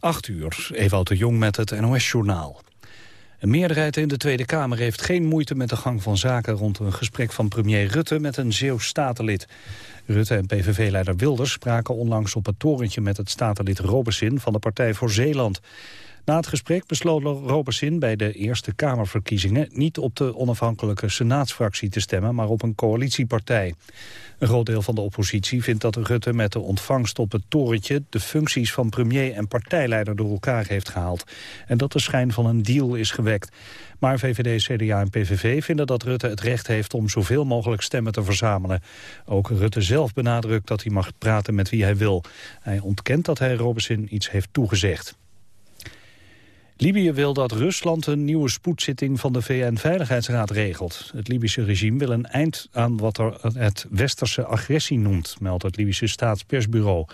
8 uur, Ewout de Jong met het NOS-journaal. Een meerderheid in de Tweede Kamer heeft geen moeite met de gang van zaken... rond een gesprek van premier Rutte met een Zeeuws statenlid. Rutte en PVV-leider Wilders spraken onlangs op het torentje... met het statenlid Robesin van de Partij voor Zeeland. Na het gesprek besloot Robesin bij de Eerste Kamerverkiezingen... niet op de onafhankelijke senaatsfractie te stemmen, maar op een coalitiepartij. Een groot deel van de oppositie vindt dat Rutte met de ontvangst op het torentje... de functies van premier en partijleider door elkaar heeft gehaald. En dat de schijn van een deal is gewekt. Maar VVD, CDA en PVV vinden dat Rutte het recht heeft om zoveel mogelijk stemmen te verzamelen. Ook Rutte zelf benadrukt dat hij mag praten met wie hij wil. Hij ontkent dat hij Robesin iets heeft toegezegd. Libië wil dat Rusland een nieuwe spoedzitting van de VN-veiligheidsraad regelt. Het Libische regime wil een eind aan wat er het westerse agressie noemt, meldt het Libische staatspersbureau.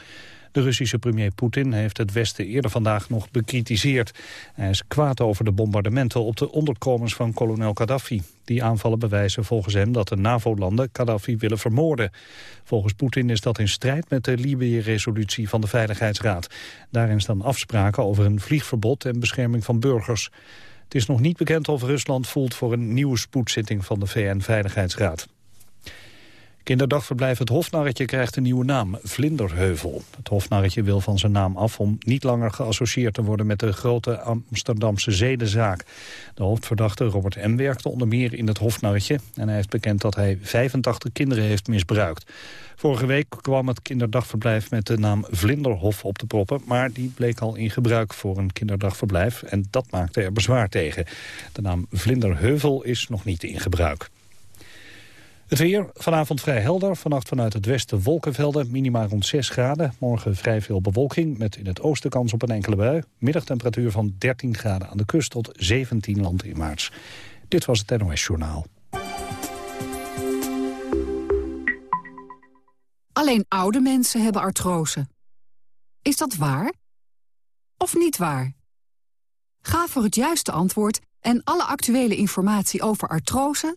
De Russische premier Poetin heeft het Westen eerder vandaag nog bekritiseerd. Hij is kwaad over de bombardementen op de onderkomens van kolonel Gaddafi. Die aanvallen bewijzen volgens hem dat de NAVO-landen Gaddafi willen vermoorden. Volgens Poetin is dat in strijd met de Libië-resolutie van de Veiligheidsraad. Daarin staan afspraken over een vliegverbod en bescherming van burgers. Het is nog niet bekend of Rusland voelt voor een nieuwe spoedzitting van de VN-veiligheidsraad. Kinderdagverblijf Het Hofnarretje krijgt een nieuwe naam, Vlinderheuvel. Het Hofnarretje wil van zijn naam af om niet langer geassocieerd te worden met de grote Amsterdamse zedenzaak. De hoofdverdachte Robert M. werkte onder meer in het Hofnarretje en hij heeft bekend dat hij 85 kinderen heeft misbruikt. Vorige week kwam het kinderdagverblijf met de naam Vlinderhof op te proppen... maar die bleek al in gebruik voor een kinderdagverblijf... en dat maakte er bezwaar tegen. De naam Vlinderheuvel is nog niet in gebruik. Het weer, vanavond vrij helder. Vannacht vanuit het westen wolkenvelden, minima rond 6 graden. Morgen vrij veel bewolking, met in het oosten kans op een enkele bui. Middagtemperatuur van 13 graden aan de kust tot 17 land in maart. Dit was het NOS Journaal. Alleen oude mensen hebben artrose. Is dat waar? Of niet waar? Ga voor het juiste antwoord en alle actuele informatie over artrose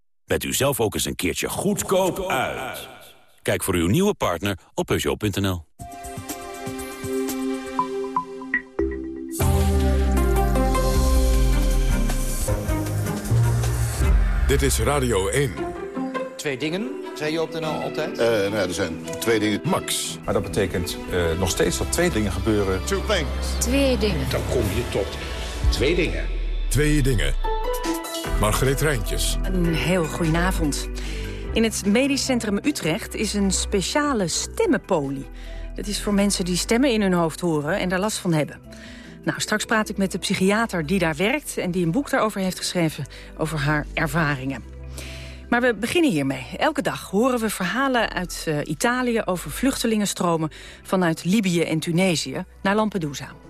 Bent u zelf ook eens een keertje goedkoop uit. Kijk voor uw nieuwe partner op Peugeot.nl. Dit is Radio 1. Twee dingen, zei je op de NL altijd? Uh, nou er zijn twee dingen. Max. Maar dat betekent uh, nog steeds dat twee dingen gebeuren. Two things. Twee dingen. Dan kom je tot twee dingen. Twee dingen. Margreet Rijntjes. Een heel goedenavond. In het Medisch Centrum Utrecht is een speciale stemmenpolie. Dat is voor mensen die stemmen in hun hoofd horen en daar last van hebben. Nou, straks praat ik met de psychiater die daar werkt... en die een boek daarover heeft geschreven over haar ervaringen. Maar we beginnen hiermee. Elke dag horen we verhalen uit uh, Italië over vluchtelingenstromen... vanuit Libië en Tunesië naar Lampedusa.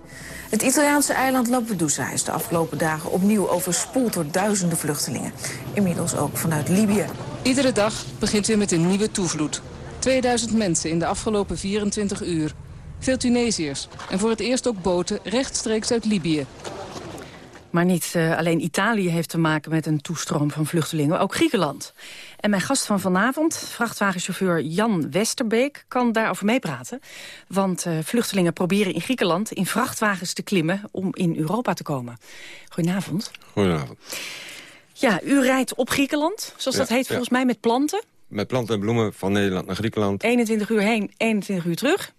Het Italiaanse eiland Lampedusa is de afgelopen dagen opnieuw overspoeld door duizenden vluchtelingen. Inmiddels ook vanuit Libië. Iedere dag begint weer met een nieuwe toevloed. 2000 mensen in de afgelopen 24 uur. Veel Tunesiërs en voor het eerst ook boten rechtstreeks uit Libië. Maar niet uh, alleen Italië heeft te maken met een toestroom van vluchtelingen, ook Griekenland. En mijn gast van vanavond, vrachtwagenchauffeur Jan Westerbeek, kan daarover meepraten. Want uh, vluchtelingen proberen in Griekenland in vrachtwagens te klimmen om in Europa te komen. Goedenavond. Goedenavond. Ja, u rijdt op Griekenland, zoals dat heet volgens mij, met planten. Met planten en bloemen van Nederland naar Griekenland. 21 uur heen, 21 uur terug.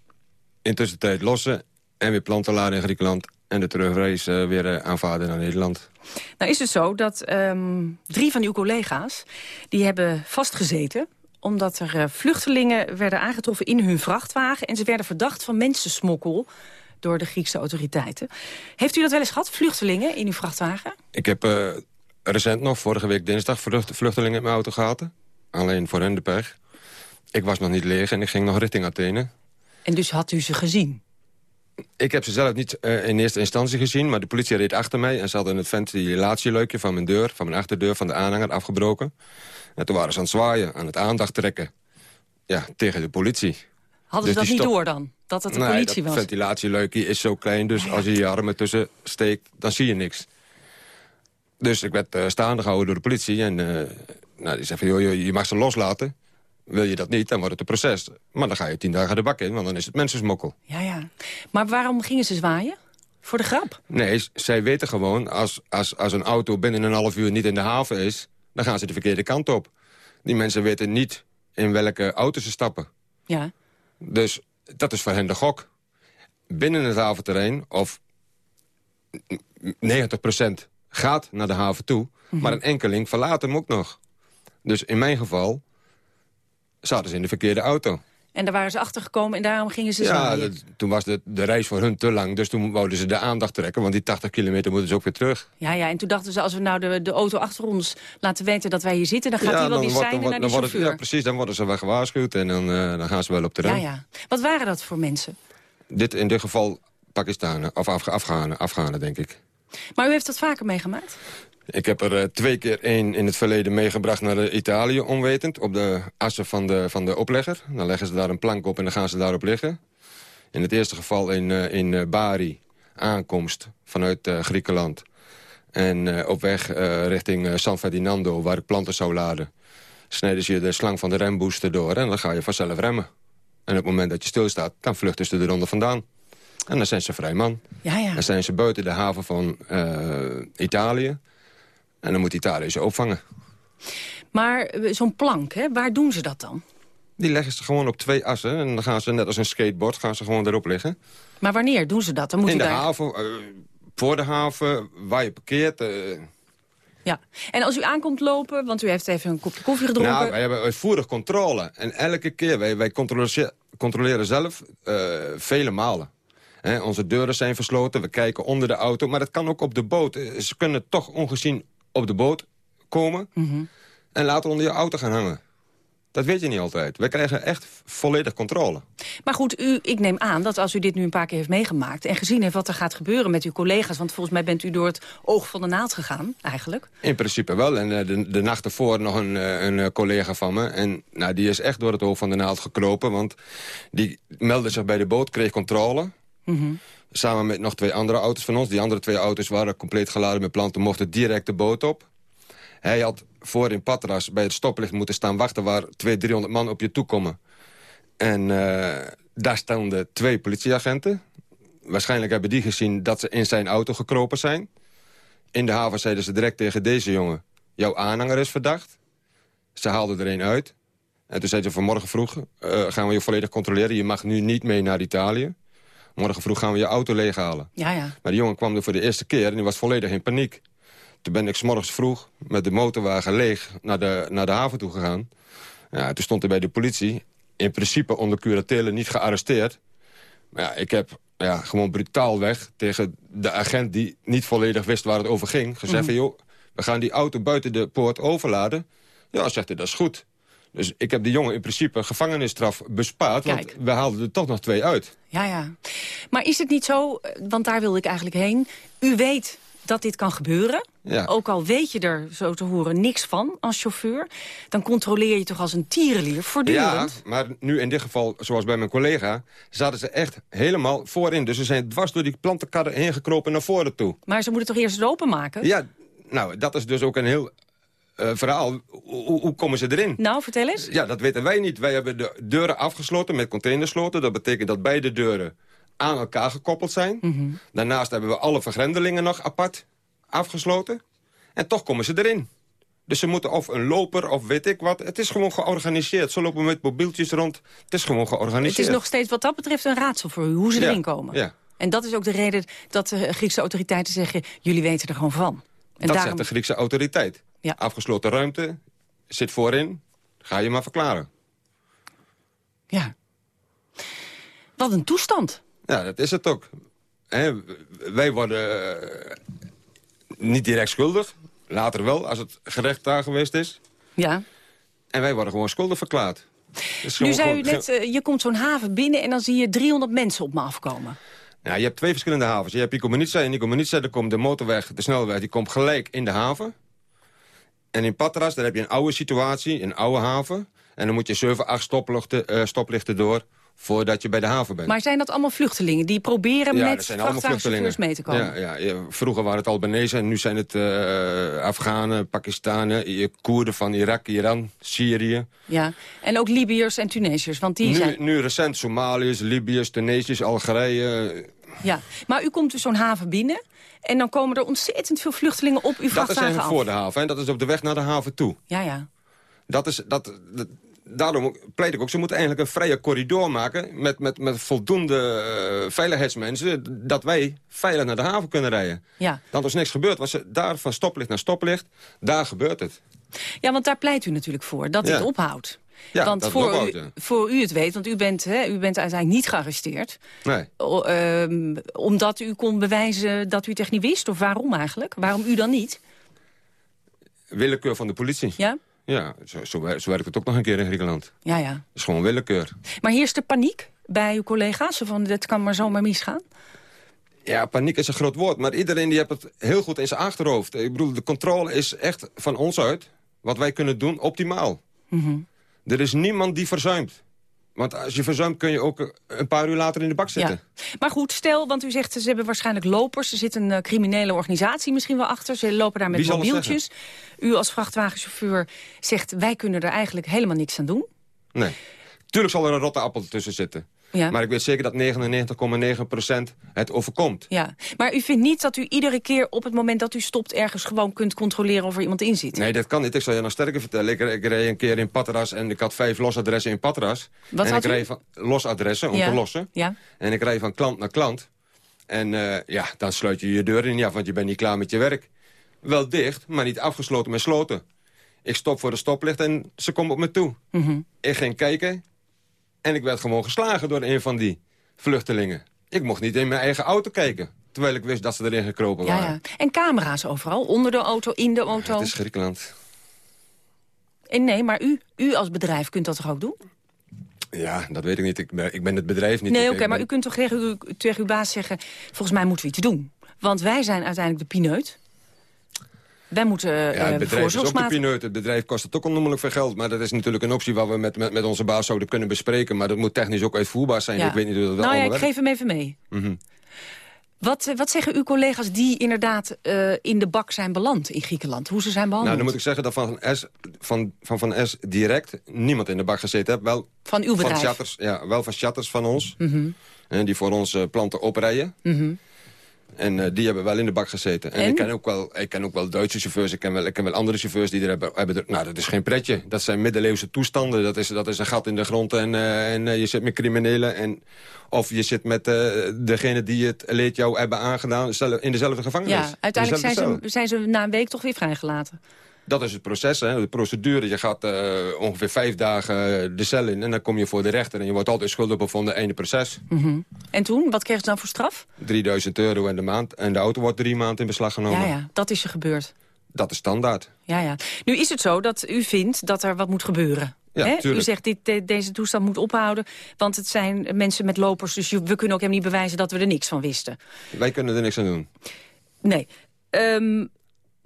Intussen tijd lossen en weer planten laden in Griekenland en de terugreis uh, weer uh, aanvaarden naar Nederland. Nou is het zo dat um, drie van uw collega's... die hebben vastgezeten omdat er uh, vluchtelingen werden aangetroffen in hun vrachtwagen... en ze werden verdacht van mensensmokkel door de Griekse autoriteiten. Heeft u dat wel eens gehad, vluchtelingen in uw vrachtwagen? Ik heb recent nog, vorige week dinsdag, vluchtelingen in mijn auto gehad. Alleen voor hen de pech. Ik was nog niet leeg en ik ging nog richting Athene. En dus had u ze gezien? Ik heb ze zelf niet uh, in eerste instantie gezien, maar de politie reed achter mij... en ze hadden het ventilatieleukje van mijn deur, van mijn achterdeur, van de aanhanger afgebroken. En toen waren ze aan het zwaaien, aan het aandacht trekken. Ja, tegen de politie. Hadden ze dus dat niet door dan? Dat het de nee, politie dat was? ventilatieleukje is zo klein, dus als je je armen tussen steekt, dan zie je niks. Dus ik werd uh, staande gehouden door de politie en uh, nou, die zei van, joh, je mag ze loslaten. Wil je dat niet, dan wordt het een proces. Maar dan ga je tien dagen de bak in, want dan is het mensensmokkel. Ja, ja. Maar waarom gingen ze zwaaien? Voor de grap? Nee, zij weten gewoon, als, als, als een auto binnen een half uur niet in de haven is... dan gaan ze de verkeerde kant op. Die mensen weten niet in welke auto ze stappen. Ja. Dus dat is voor hen de gok. Binnen het haventerrein, of 90% gaat naar de haven toe... Mhm. maar een enkeling verlaat hem ook nog. Dus in mijn geval zaten ze in de verkeerde auto. En daar waren ze achter gekomen en daarom gingen ze Ja, dat- toen was de, de reis voor hun te lang. Dus toen wouden ze de aandacht trekken. Want die 80 kilometer moeten ze ook weer terug. Ja, ja, en toen dachten ze, als we nou de, de auto achter ons laten weten dat wij hier zitten... dan gaat ja, hij wel wordt- zijn dan naar die dan wordt het- chauffeur. Ja, precies. Dan worden ze wel gewaarschuwd. En dan, eh, dan gaan ze wel op de rem. ja, ja. Wat waren dat voor mensen? Dit, in dit geval Pakistanen. Of Afghanen, Afghanen, denk ik. Maar u heeft dat vaker meegemaakt? Ik heb er eh, twee keer één in het verleden meegebracht naar eh, Italië, onwetend. Op de assen van de, van de oplegger. Dan leggen ze daar een plank op en dan gaan ze daarop liggen. In het eerste geval in, eh, in Bari, aankomst vanuit Griekenland. En op weg richting San Ferdinando, waar ik planten zou laden... snijden ze je de slang van de rembooster door en dan ga je vanzelf remmen. En op het moment dat je stilstaat, dan vluchten ze eronder vandaan. En dan zijn ze vrij man. Ja, ja. Dan zijn ze buiten de haven van Italië. En dan moet Italië ze opvangen. Maar eh, zo'n plank, hè, waar doen ze dat dan? Die leggen ze gewoon op twee assen. En dan gaan ze net als een skateboard gaan ze gewoon erop liggen. Maar wanneer doen ze dat? Dan moet In de daar... haven, eh, voor de haven, waar je parkeert. eh. Ja. En als u aankomt lopen, want u heeft even een kopje koffie gedronken... nou, wij hebben uitvoerig controle. En elke keer, wij, wij controleren, controleren zelf vele malen. Onze deuren zijn versloten, we kijken onder de auto. Maar dat kan ook op de boot. Ze kunnen toch ongezien op de boot komen... Mhm. en later onder je auto gaan hangen. Dat weet je niet altijd. Wij krijgen echt volledig controle. Maar goed, u, ik neem aan dat als u dit nu een paar keer heeft meegemaakt... en gezien heeft wat er gaat gebeuren met uw collega's... want volgens mij bent u door het oog van de naald gegaan, eigenlijk. In principe wel. En eh, de, de nacht ervoor nog een, eh, een eh, collega van me. En nou, die is echt door het oog van de naald gekropen. Want die meldde zich bij de boot, kreeg controle. Mhm. Samen met nog twee andere auto's van ons. Die andere twee auto's waren compleet geladen met planten. Mochten direct de boot op. Hij had voor in Patras bij het stoplicht moeten staan wachten... waar 200, 300 man op je toekomen. En eh, daar stonden twee politieagenten. Waarschijnlijk hebben die gezien dat ze in zijn auto gekropen zijn. In de haven zeiden ze direct tegen deze jongen... jouw aanhanger is verdacht. Ze haalden er een uit. En toen zeiden ze vanmorgen vroeg... eh, gaan we je volledig controleren. Je mag nu niet mee naar Italië. Morgen vroeg gaan we je auto leeghalen. Ja, ja. Maar die jongen kwam er voor de eerste keer en die was volledig in paniek. Toen ben ik 's morgens vroeg met de motorwagen leeg naar de, naar de haven toe gegaan. Ja, toen stond hij bij de politie. In principe onder curatele niet gearresteerd. Maar ja, ik heb ja, gewoon brutaal weg tegen de agent die niet volledig wist waar het over ging. Gezegd Mhm. van, joh, we gaan die auto buiten de poort overladen. Ja, zegt hij, dat is goed. Dus ik heb die jongen in principe gevangenisstraf bespaard. Want we haalden er toch nog twee uit. Ja, ja. Maar is het niet zo, want daar wilde ik eigenlijk heen... u weet dat dit kan gebeuren. Ja. Ook al weet je er, zo te horen, niks van als chauffeur... dan controleer je toch als een tierenlier Ja, voortdurend? maar nu in dit geval, zoals bij mijn collega... zaten ze echt helemaal voorin. Dus ze zijn dwars door die plantenkarren heen gekropen naar voren toe. Maar ze moeten toch eerst het openmaken? Ja, nou, dat is dus ook een heel eh, verhaal. Hoe, hoe komen ze erin? Nou, vertel eens. Ja, dat weten wij niet. Wij hebben de deuren afgesloten met containersloten. Dat betekent dat beide deuren aan elkaar gekoppeld zijn. Mhm. Daarnaast hebben we alle vergrendelingen nog apart afgesloten. En toch komen ze erin. Dus ze moeten of een loper of weet ik wat. Het is gewoon georganiseerd. Ze lopen met mobieltjes rond. Het is gewoon georganiseerd. Het is nog steeds wat dat betreft een raadsel voor u, hoe ze Ja, erin komen. Ja, En dat is ook de reden dat de Griekse autoriteiten zeggen... jullie weten er gewoon van. En dat zegt de Griekse autoriteit. Ja. Afgesloten ruimte, zit voorin. Ga je maar verklaren. Ja. Wat een toestand. Ja, dat is het ook. Wij worden eh, niet direct schuldig. Later wel, als het gerecht daar geweest is. Ja. En wij worden gewoon schuldig verklaard. Nu zei u net, eh, je komt zo'n haven binnen... en dan zie je 300 mensen op me afkomen. Ja, je hebt twee verschillende havens. Je hebt Ikomenitsa en Ikomenitsa, daar komt de motorweg, de snelweg, die komt gelijk in de haven. En in Patras, daar heb je een oude situatie, een oude haven. En dan moet je 7, 8 stoplichten, uh, stoplichten door voordat je bij de haven bent. Maar zijn dat allemaal vluchtelingen die proberen ja, met vrachtwagenchauffeurs mee te komen? Ja, ja, vroeger waren het Albanese en nu zijn het uh, Afghanen, Pakistanen, Koerden van Irak, Iran, Syrië. Ja, en ook Libiërs en Tunesiërs, want die nu, zijn... Nu recent Somaliërs, Libiërs, Tunesiërs, Algerije... Ja, maar u komt dus zo'n haven binnen... En dan komen er ontzettend veel vluchtelingen op uw vrachtwagen Dat is even voor de haven en dat is op de weg naar de haven toe. Ja, ja. Dat is, dat, dat daarom pleit ik ook, ze moeten eigenlijk een vrije corridor maken... met, met, met voldoende uh, veiligheidsmensen... dat wij veilig naar de haven kunnen rijden. Ja. Dan is niks gebeurd. Was daar van stoplicht naar stoplicht, daar gebeurt het. Ja, want daar pleit u natuurlijk voor, dat Ja. het ophoudt. Ja, want dat voor, u, voor u het weet, want u bent, hè, u bent uiteindelijk niet gearresteerd... Nee. o- ehm, omdat u kon bewijzen dat u het echt niet wist? Of waarom eigenlijk? Waarom u dan niet? Willekeur van de politie. Ja? Ja, zo, zo, wer- zo werkt het ook nog een keer in Griekenland. Ja, ja. Het is gewoon willekeur. Maar heerst er paniek bij uw collega's? Van, dit kan maar zomaar misgaan? Ja, paniek is een groot woord, maar iedereen die heeft het heel goed in zijn achterhoofd. Ik bedoel, de controle is echt van ons uit, wat wij kunnen doen, optimaal. Mhm. Er is niemand die verzuimt. Want als je verzuimt kun je ook een paar uur later in de bak zitten. Ja. Maar goed, stel, want u zegt ze hebben waarschijnlijk lopers. Er zit een eh, criminele organisatie misschien wel achter. Ze lopen daar met mobieltjes. U als vrachtwagenchauffeur zegt, wij kunnen er eigenlijk helemaal niks aan doen. Nee. Tuurlijk zal er een rotte appel tussen zitten. Ja. Maar ik weet zeker dat 99,9% het overkomt. Ja, maar u vindt niet dat u iedere keer op het moment dat u stopt... ergens gewoon kunt controleren of er iemand in zit? Nee, dat kan niet. Ik zal je nog sterker vertellen. Ik, ik reed een keer in Patras en ik had vijf losadressen in Patras. Wat en had ik reed van losadressen om Ja. te lossen. Ja. En ik reed van klant naar klant. En eh, ja, dan sluit je je deur niet af, want je bent niet klaar met je werk. Wel dicht, maar niet afgesloten met sloten. Ik stop voor de stoplicht en ze komen op me toe. Mhm. Ik ging kijken en ik werd gewoon geslagen door een van die vluchtelingen. Ik mocht niet in mijn eigen auto kijken, terwijl ik wist dat ze erin gekropen Ja, waren. ja. En camera's overal, onder de auto, in de auto. Het is Griekenland. En nee, maar u, u als bedrijf kunt dat toch ook doen? Ja, dat weet ik niet. Ik ben, ik ben het bedrijf niet. Nee, oké, maar u kunt toch tegen uw, tegen uw baas zeggen... volgens mij moeten we iets doen. Want wij zijn uiteindelijk de pineut. Wij moeten Ja, eh het bedrijf is ook de pineut. Het bedrijf kost het ook onnoemelijk veel geld. Maar dat is natuurlijk een optie waar we met, met, met onze baas zouden kunnen bespreken. Maar dat moet technisch ook uitvoerbaar zijn. Ja. Ik weet niet hoe dat wel Nou ja, ik geef hem even mee. Mhm. Wat, eh, wat zeggen uw collega's die inderdaad eh, in de bak zijn beland in Griekenland? Hoe ze zijn behandeld? Nou, dan moet ik zeggen dat van S, van, van, van S direct niemand in de bak gezeten heeft. Wel Van uw bedrijf? Van chatters, ja, wel van chatters van ons. Mhm, die voor ons planten oprijden. mhm. En eh, die hebben wel in de bak gezeten. En, En? Ik, ken ook wel, ik ken ook wel Duitse chauffeurs. Ik ken wel, ik ken wel andere chauffeurs die er hebben, hebben er- Nou, dat is geen pretje. Dat zijn middeleeuwse toestanden. Dat is, dat is een gat in de grond en, eh, en eh, je zit met criminelen. En, of je zit met degene die het leed jou hebben aangedaan... in dezelfde gevangenis. Ja, uiteindelijk zijn ze, zijn ze na een week toch weer vrijgelaten. Dat is het proces, hè, de procedure. Je gaat eh, ongeveer vijf dagen eh, de cel in... en dan kom je voor de rechter en je wordt altijd schuldig bevonden einde proces. Mhm. En toen, wat kreeg ze dan voor straf? 3000 euro in de maand. En de auto wordt drie maanden in beslag genomen. Ja, ja, dat is er gebeurd. Dat is standaard. Ja, ja. Nu is het zo dat u vindt dat er wat moet gebeuren. Ja? U zegt dit, de- deze toestand moet ophouden, want het zijn mensen met lopers... dus we kunnen ook hem niet bewijzen dat we er niks van wisten. Wij kunnen er niks aan doen. Nee. Ehm,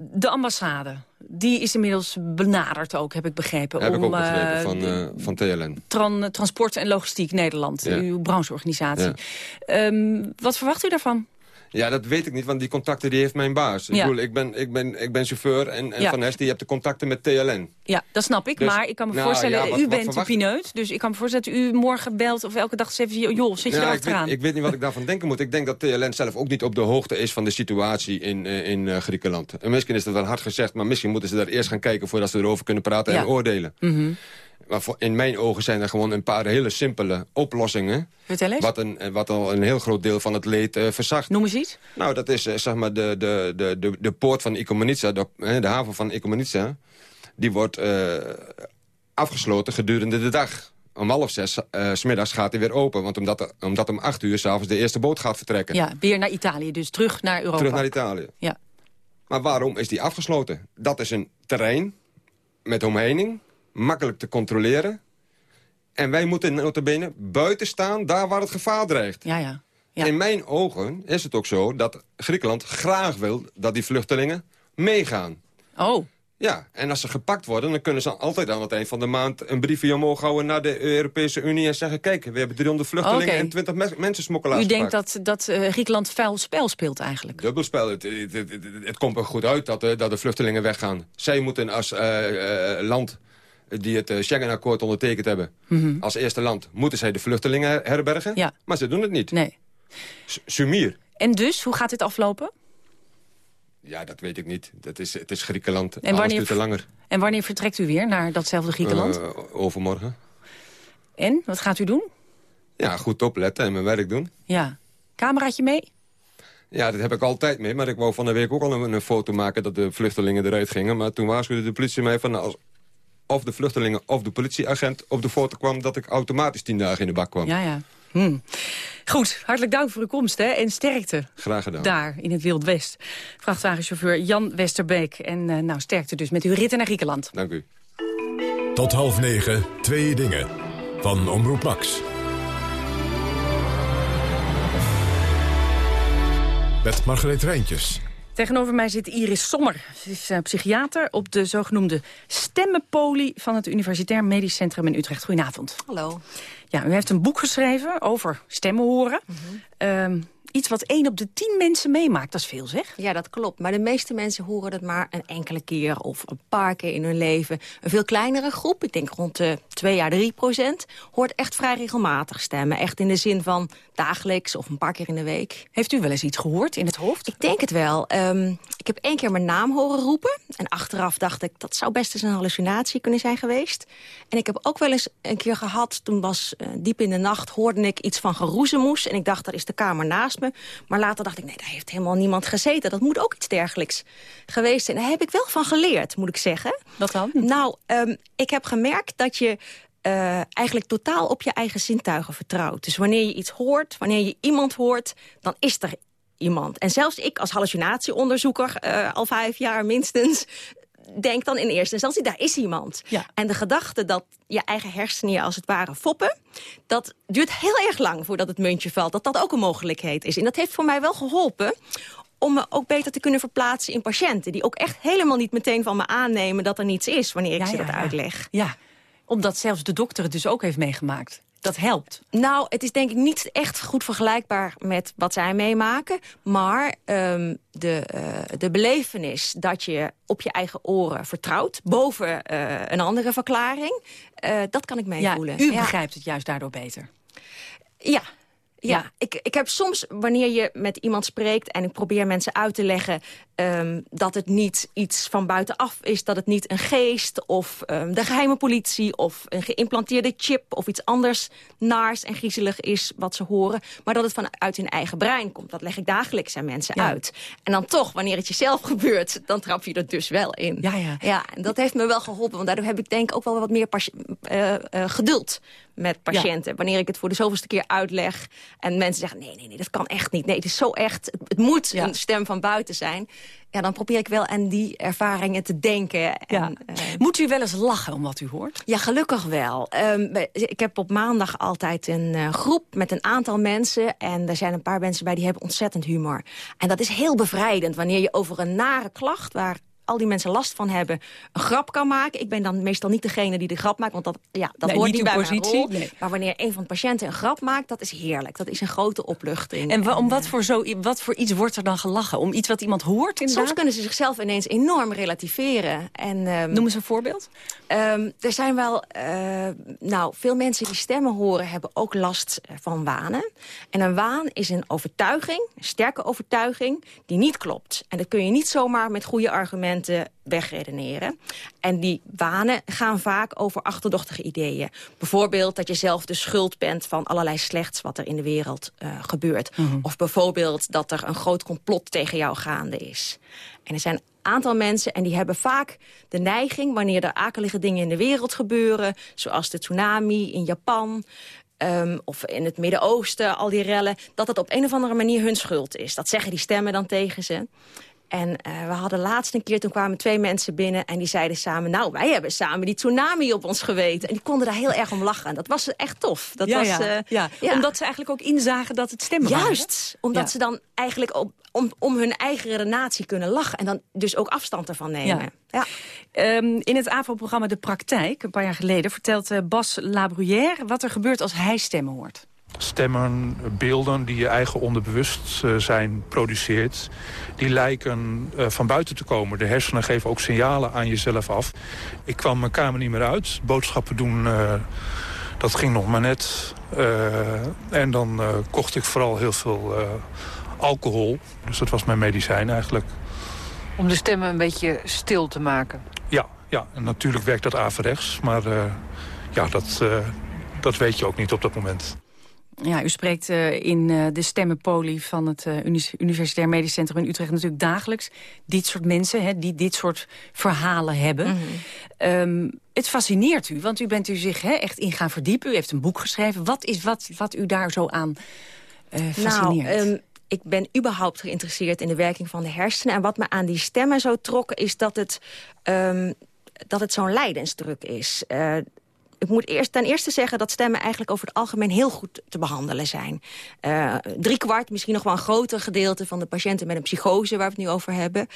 de ambassade, die is inmiddels benaderd ook, heb ik begrepen. Heb ik om, ook begrepen eh, van, eh, van TLN. Tran- Transport en Logistiek Nederland, Ja. uw brancheorganisatie. Ja. Ehm, wat verwacht u daarvan? Ja, dat weet ik niet, want die contacten die heeft mijn baas. Ik, bedoel, ik, ben, ik, ben, ik ben chauffeur en, en Ja. Van Est die hebt de contacten met TLN. Ja, dat snap ik. Dus, maar ik kan me nou, voorstellen, ja, wat- u wat bent verwacht- pineut. Dus ik kan me voorstellen dat u morgen belt of elke dag zegt... joh, zit je Ja, er ik, weet, ik weet niet wat ik daarvan denken moet. Ik denk dat TLN zelf ook niet op de hoogte is van de situatie in, eh, in eh, Griekenland. En misschien is dat wel hard gezegd, maar misschien moeten ze daar eerst gaan kijken... voordat ze erover kunnen praten en oordelen. Mhm. In mijn ogen zijn er gewoon een paar hele simpele oplossingen... Vertel eens. Wat, een, eh, wat al een heel groot deel van het leed eh, verzacht. Noem eens iets. Nou, dat is eh, zeg maar de, de, de, de, de poort van Ikomenitsa, de, de haven van Ikomenitsa. Die wordt afgesloten gedurende de dag. Om half zes s smiddags gaat hij weer open. Want omdat, er- omdat om acht uur s'avonds de eerste boot gaat vertrekken. Ja, weer naar Italië, dus terug naar Europa. Terug naar Italië. Ja. Maar waarom is die afgesloten? Dat is een terrein met omheining, makkelijk te controleren. En wij moeten notabene buiten staan, daar waar het gevaar dreigt. Ja, ja. in mijn ogen is het ook zo dat Griekenland graag wil dat die vluchtelingen meegaan. Oh. Ja, en als ze gepakt worden, dan kunnen ze altijd aan het eind van de maand... een briefje omhoog houden naar de Europese Unie en zeggen... kijk, we hebben 300 vluchtelingen en 20 me mensensmokkelaars U denkt gepakt. dat, dat eh, Griekenland vuil spel speelt eigenlijk? Dubbelspel. Het, het, het, het- komt er goed uit dat, de- dat de vluchtelingen weggaan. Zij moeten als eh, eh, land die het eh, Schengen-akkoord ondertekend hebben... Mhm. als eerste land, moeten zij de vluchtelingen her- herbergen. Ja. Maar ze doen het niet. Nee. S- Sumir. En dus, hoe gaat dit aflopen? Ja, dat weet ik niet. Dat is, het is Griekenland. En wanneer- te langer. En wanneer vertrekt u weer naar datzelfde Griekenland? Eh, overmorgen. en, wat gaat u doen? Ja, goed opletten en mijn werk doen. Ja. Cameraatje mee? Ja, dat heb ik altijd mee. Maar ik wou van de week ook al een, een foto maken dat de vluchtelingen eruit gingen. Maar toen waarschuwde de politie mij van... nou, als of de vluchtelingen of de politieagent op de foto kwam... dat ik automatisch tien dagen in de bak kwam. Ja, ja. Hm. Goed, hartelijk dank voor uw komst hè, en sterkte. Graag gedaan. Daar, in het Wild West. Vrachtwagenchauffeur Jan Westerbeek. En eh, nou, sterkte dus met uw ritten naar Griekenland. Dank u. Tot half negen, twee dingen. Van Omroep Max. Met Margreet Rijntjes. Tegenover mij zit Iris Sommer. Ze is eh, psychiater op de zogenoemde stemmenpolie... van het Universitair Medisch Centrum in Utrecht. Goedenavond. Hallo. Ja, u heeft een boek geschreven over stemmen horen. Ehm, iets wat één op de tien mensen meemaakt, dat is veel zeg. Ja, dat klopt. Maar de meeste mensen horen dat maar een enkele keer of een paar keer in hun leven. Een veel kleinere groep, ik denk rond de 2 à 3 procent, hoort echt vrij regelmatig stemmen. Echt in de zin van dagelijks of een paar keer in de week. Heeft u wel eens iets gehoord in het hoofd? Ik denk het wel. Ehm, ik heb één keer mijn naam horen roepen. En achteraf dacht ik, dat zou best eens een hallucinatie kunnen zijn geweest. En ik heb ook wel eens een keer gehad, toen was eh, diep in de nacht... hoorde ik iets van geroezemoes. En ik dacht, dat is de kamer naast Maar later dacht ik, nee, daar heeft helemaal niemand gezeten. Dat moet ook iets dergelijks geweest zijn. Daar heb ik wel van geleerd, moet ik zeggen. Wat dan? Nou, ehm, ik heb gemerkt dat je... eh, eigenlijk totaal op je eigen zintuigen vertrouwt. Dus wanneer je iets hoort, wanneer je iemand hoort... dan is er iemand. En zelfs ik als hallucinatieonderzoeker, eh, al vijf jaar minstens... denk dan in eerste instantie, daar is iemand. Ja. En de gedachte dat je eigen hersenen je als het ware foppen... dat duurt heel erg lang voordat het muntje valt. Dat dat ook een mogelijkheid is. En dat heeft voor mij wel geholpen om me ook beter te kunnen verplaatsen in patiënten... die ook echt helemaal niet meteen van me aannemen dat er niets is... wanneer ik Ja, ze dat uitleg. Ja, omdat zelfs de dokter het dus ook heeft meegemaakt. Dat helpt. Nou, het is denk ik niet echt goed vergelijkbaar met wat zij meemaken. Maar ehm, de, eh, de belevenis dat je op je eigen oren vertrouwt... boven eh, een andere verklaring, eh, dat kan ik Ja, meevoelen. u begrijpt het juist daardoor beter. Ja. Ja, Ja. Ik, ik heb soms, wanneer je met iemand spreekt... en ik probeer mensen uit te leggen ehm, dat het niet iets van buitenaf is... dat het niet een geest of ehm, de geheime politie... of een geïmplanteerde chip of iets anders naars en griezelig is wat ze horen... maar dat het vanuit hun eigen brein komt. Dat leg ik dagelijks aan mensen Ja. uit. En dan toch, wanneer het jezelf gebeurt, dan trap je er dus wel in. Ja, ja. Ja, en dat heeft me wel geholpen. Want daardoor heb ik denk ik ook wel wat meer eh, eh, geduld met patiënten. Wanneer ik het voor de zoveelste keer uitleg... en mensen zeggen, nee, nee, nee, dat kan echt niet. Nee, het is zo echt. Het, het moet een stem van buiten zijn. Ja, dan probeer ik wel aan die ervaringen te denken. En, Ja. eh, Moet u wel eens lachen om wat u hoort? ja, gelukkig wel. Ehm, ik heb op maandag altijd een eh, groep met een aantal mensen. En er zijn een paar mensen bij die hebben ontzettend humor. En dat is heel bevrijdend wanneer je over een nare klacht... waar al die mensen last van hebben, een grap kan maken. Ik ben dan meestal niet degene die de grap maakt, want dat, ja, dat Nee, hoort niet bij mijn positie, rol. nee. Maar wanneer een van de patiënten een grap maakt, dat is heerlijk. Dat is een grote opluchting. En om eh, wat voor, zo, wat voor iets wordt er dan gelachen? Om iets wat iemand hoort inderdaad? Soms kunnen ze zichzelf ineens enorm relativeren. En, ehm, Noem eens een voorbeeld. Ehm, er zijn wel, eh, nou, veel mensen die stemmen horen hebben ook last eh, van wanen. En een waan is een overtuiging, een sterke overtuiging, die niet klopt. En dat kun je niet zomaar met goede argumenten wegredeneren. En die wanen gaan vaak over achterdochtige ideeën. Bijvoorbeeld dat je zelf de schuld bent van allerlei slechts wat er in de wereld eh, gebeurt. Of bijvoorbeeld dat er een groot complot tegen jou gaande is. En er zijn een aantal mensen en die hebben vaak de neiging... wanneer er akelige dingen in de wereld gebeuren... zoals de tsunami in Japan... ehm, of in het Midden-Oosten, al die rellen... dat het op een of andere manier hun schuld is. Dat zeggen die stemmen dan tegen ze. En uh, we hadden laatst een keer, toen kwamen twee mensen binnen... en die zeiden samen, nou, wij hebben samen die tsunami op ons geweten. En die konden daar heel erg om lachen. Dat was echt tof. Dat ja, was, ja. Uh, ja. ja. Omdat ze eigenlijk ook inzagen dat het stemmen Juist, waren. omdat ze dan eigenlijk op, om, om hun eigen redenatie kunnen lachen. En dan dus ook afstand ervan nemen. Ja. Um, in het AVO-programma De Praktijk, een paar jaar geleden... vertelt uh, Bas Labruyère wat er gebeurt als hij stemmen hoort. Stemmen, beelden die je eigen onderbewustzijn produceert... die lijken uh, van buiten te komen. De hersenen geven ook signalen aan jezelf af. Ik kwam mijn kamer niet meer uit. Boodschappen doen, uh, dat ging nog maar net. Uh, en dan kocht ik vooral heel veel alcohol. Dus dat was mijn medicijn eigenlijk. Om de stemmen een beetje stil te maken? Ja, ja. en natuurlijk werkt dat averechts. Maar ja, dat, dat weet je ook niet op dat moment. Ja, u spreekt uh, in uh, de stemmenpolie van het uh, Universitair Medisch Centrum in Utrecht natuurlijk dagelijks dit soort mensen hè, die dit soort verhalen hebben. Mm -hmm. um, het fascineert u, want u bent u zich hè, echt in gaan verdiepen. U heeft een boek geschreven. Wat is wat, wat u daar zo aan fascineert? Nou, um, ik ben überhaupt geïnteresseerd in de werking van de hersenen. En wat me aan die stemmen zo trok, is dat het, um, dat het zo'n lijdensdruk is ik moet eerst ten eerste zeggen dat stemmen eigenlijk over het algemeen heel goed te behandelen zijn. Uh, drie kwart, misschien nog wel een groter gedeelte van de patiënten met een psychose waar we het nu over hebben,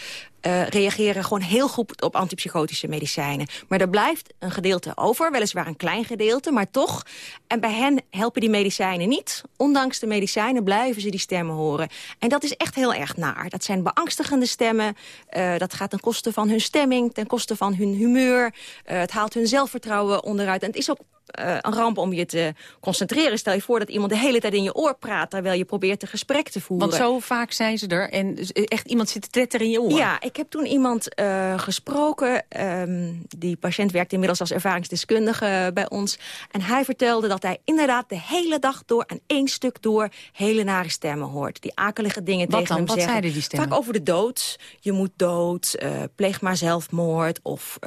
uh, reageren gewoon heel goed op antipsychotische medicijnen. Maar er blijft een gedeelte over, weliswaar een klein gedeelte, maar toch. En bij hen helpen die medicijnen niet. Ondanks de medicijnen blijven ze die stemmen horen. En dat is echt heel erg naar. Dat zijn beangstigende stemmen. Uh, dat gaat ten koste van hun stemming, ten koste van hun humeur. Het haalt hun zelfvertrouwen onderuit. Het is ook uh, een ramp om je te concentreren. Stel je voor dat iemand de hele tijd in je oor praat... terwijl je probeert een gesprek te voeren. Want zo vaak zijn ze er en echt iemand zit te tetteren in je oor. Ja, ik heb toen iemand uh, gesproken. Um, die patiënt werkt inmiddels als ervaringsdeskundige bij ons. En hij vertelde dat hij inderdaad de hele dag door... en één stuk door hele nare stemmen hoort. Die akelige dingen Wat tegen dan? hem Wat zeggen. zeiden die stemmen? Vaak over de dood. Je moet dood, uh, pleeg maar zelfmoord... of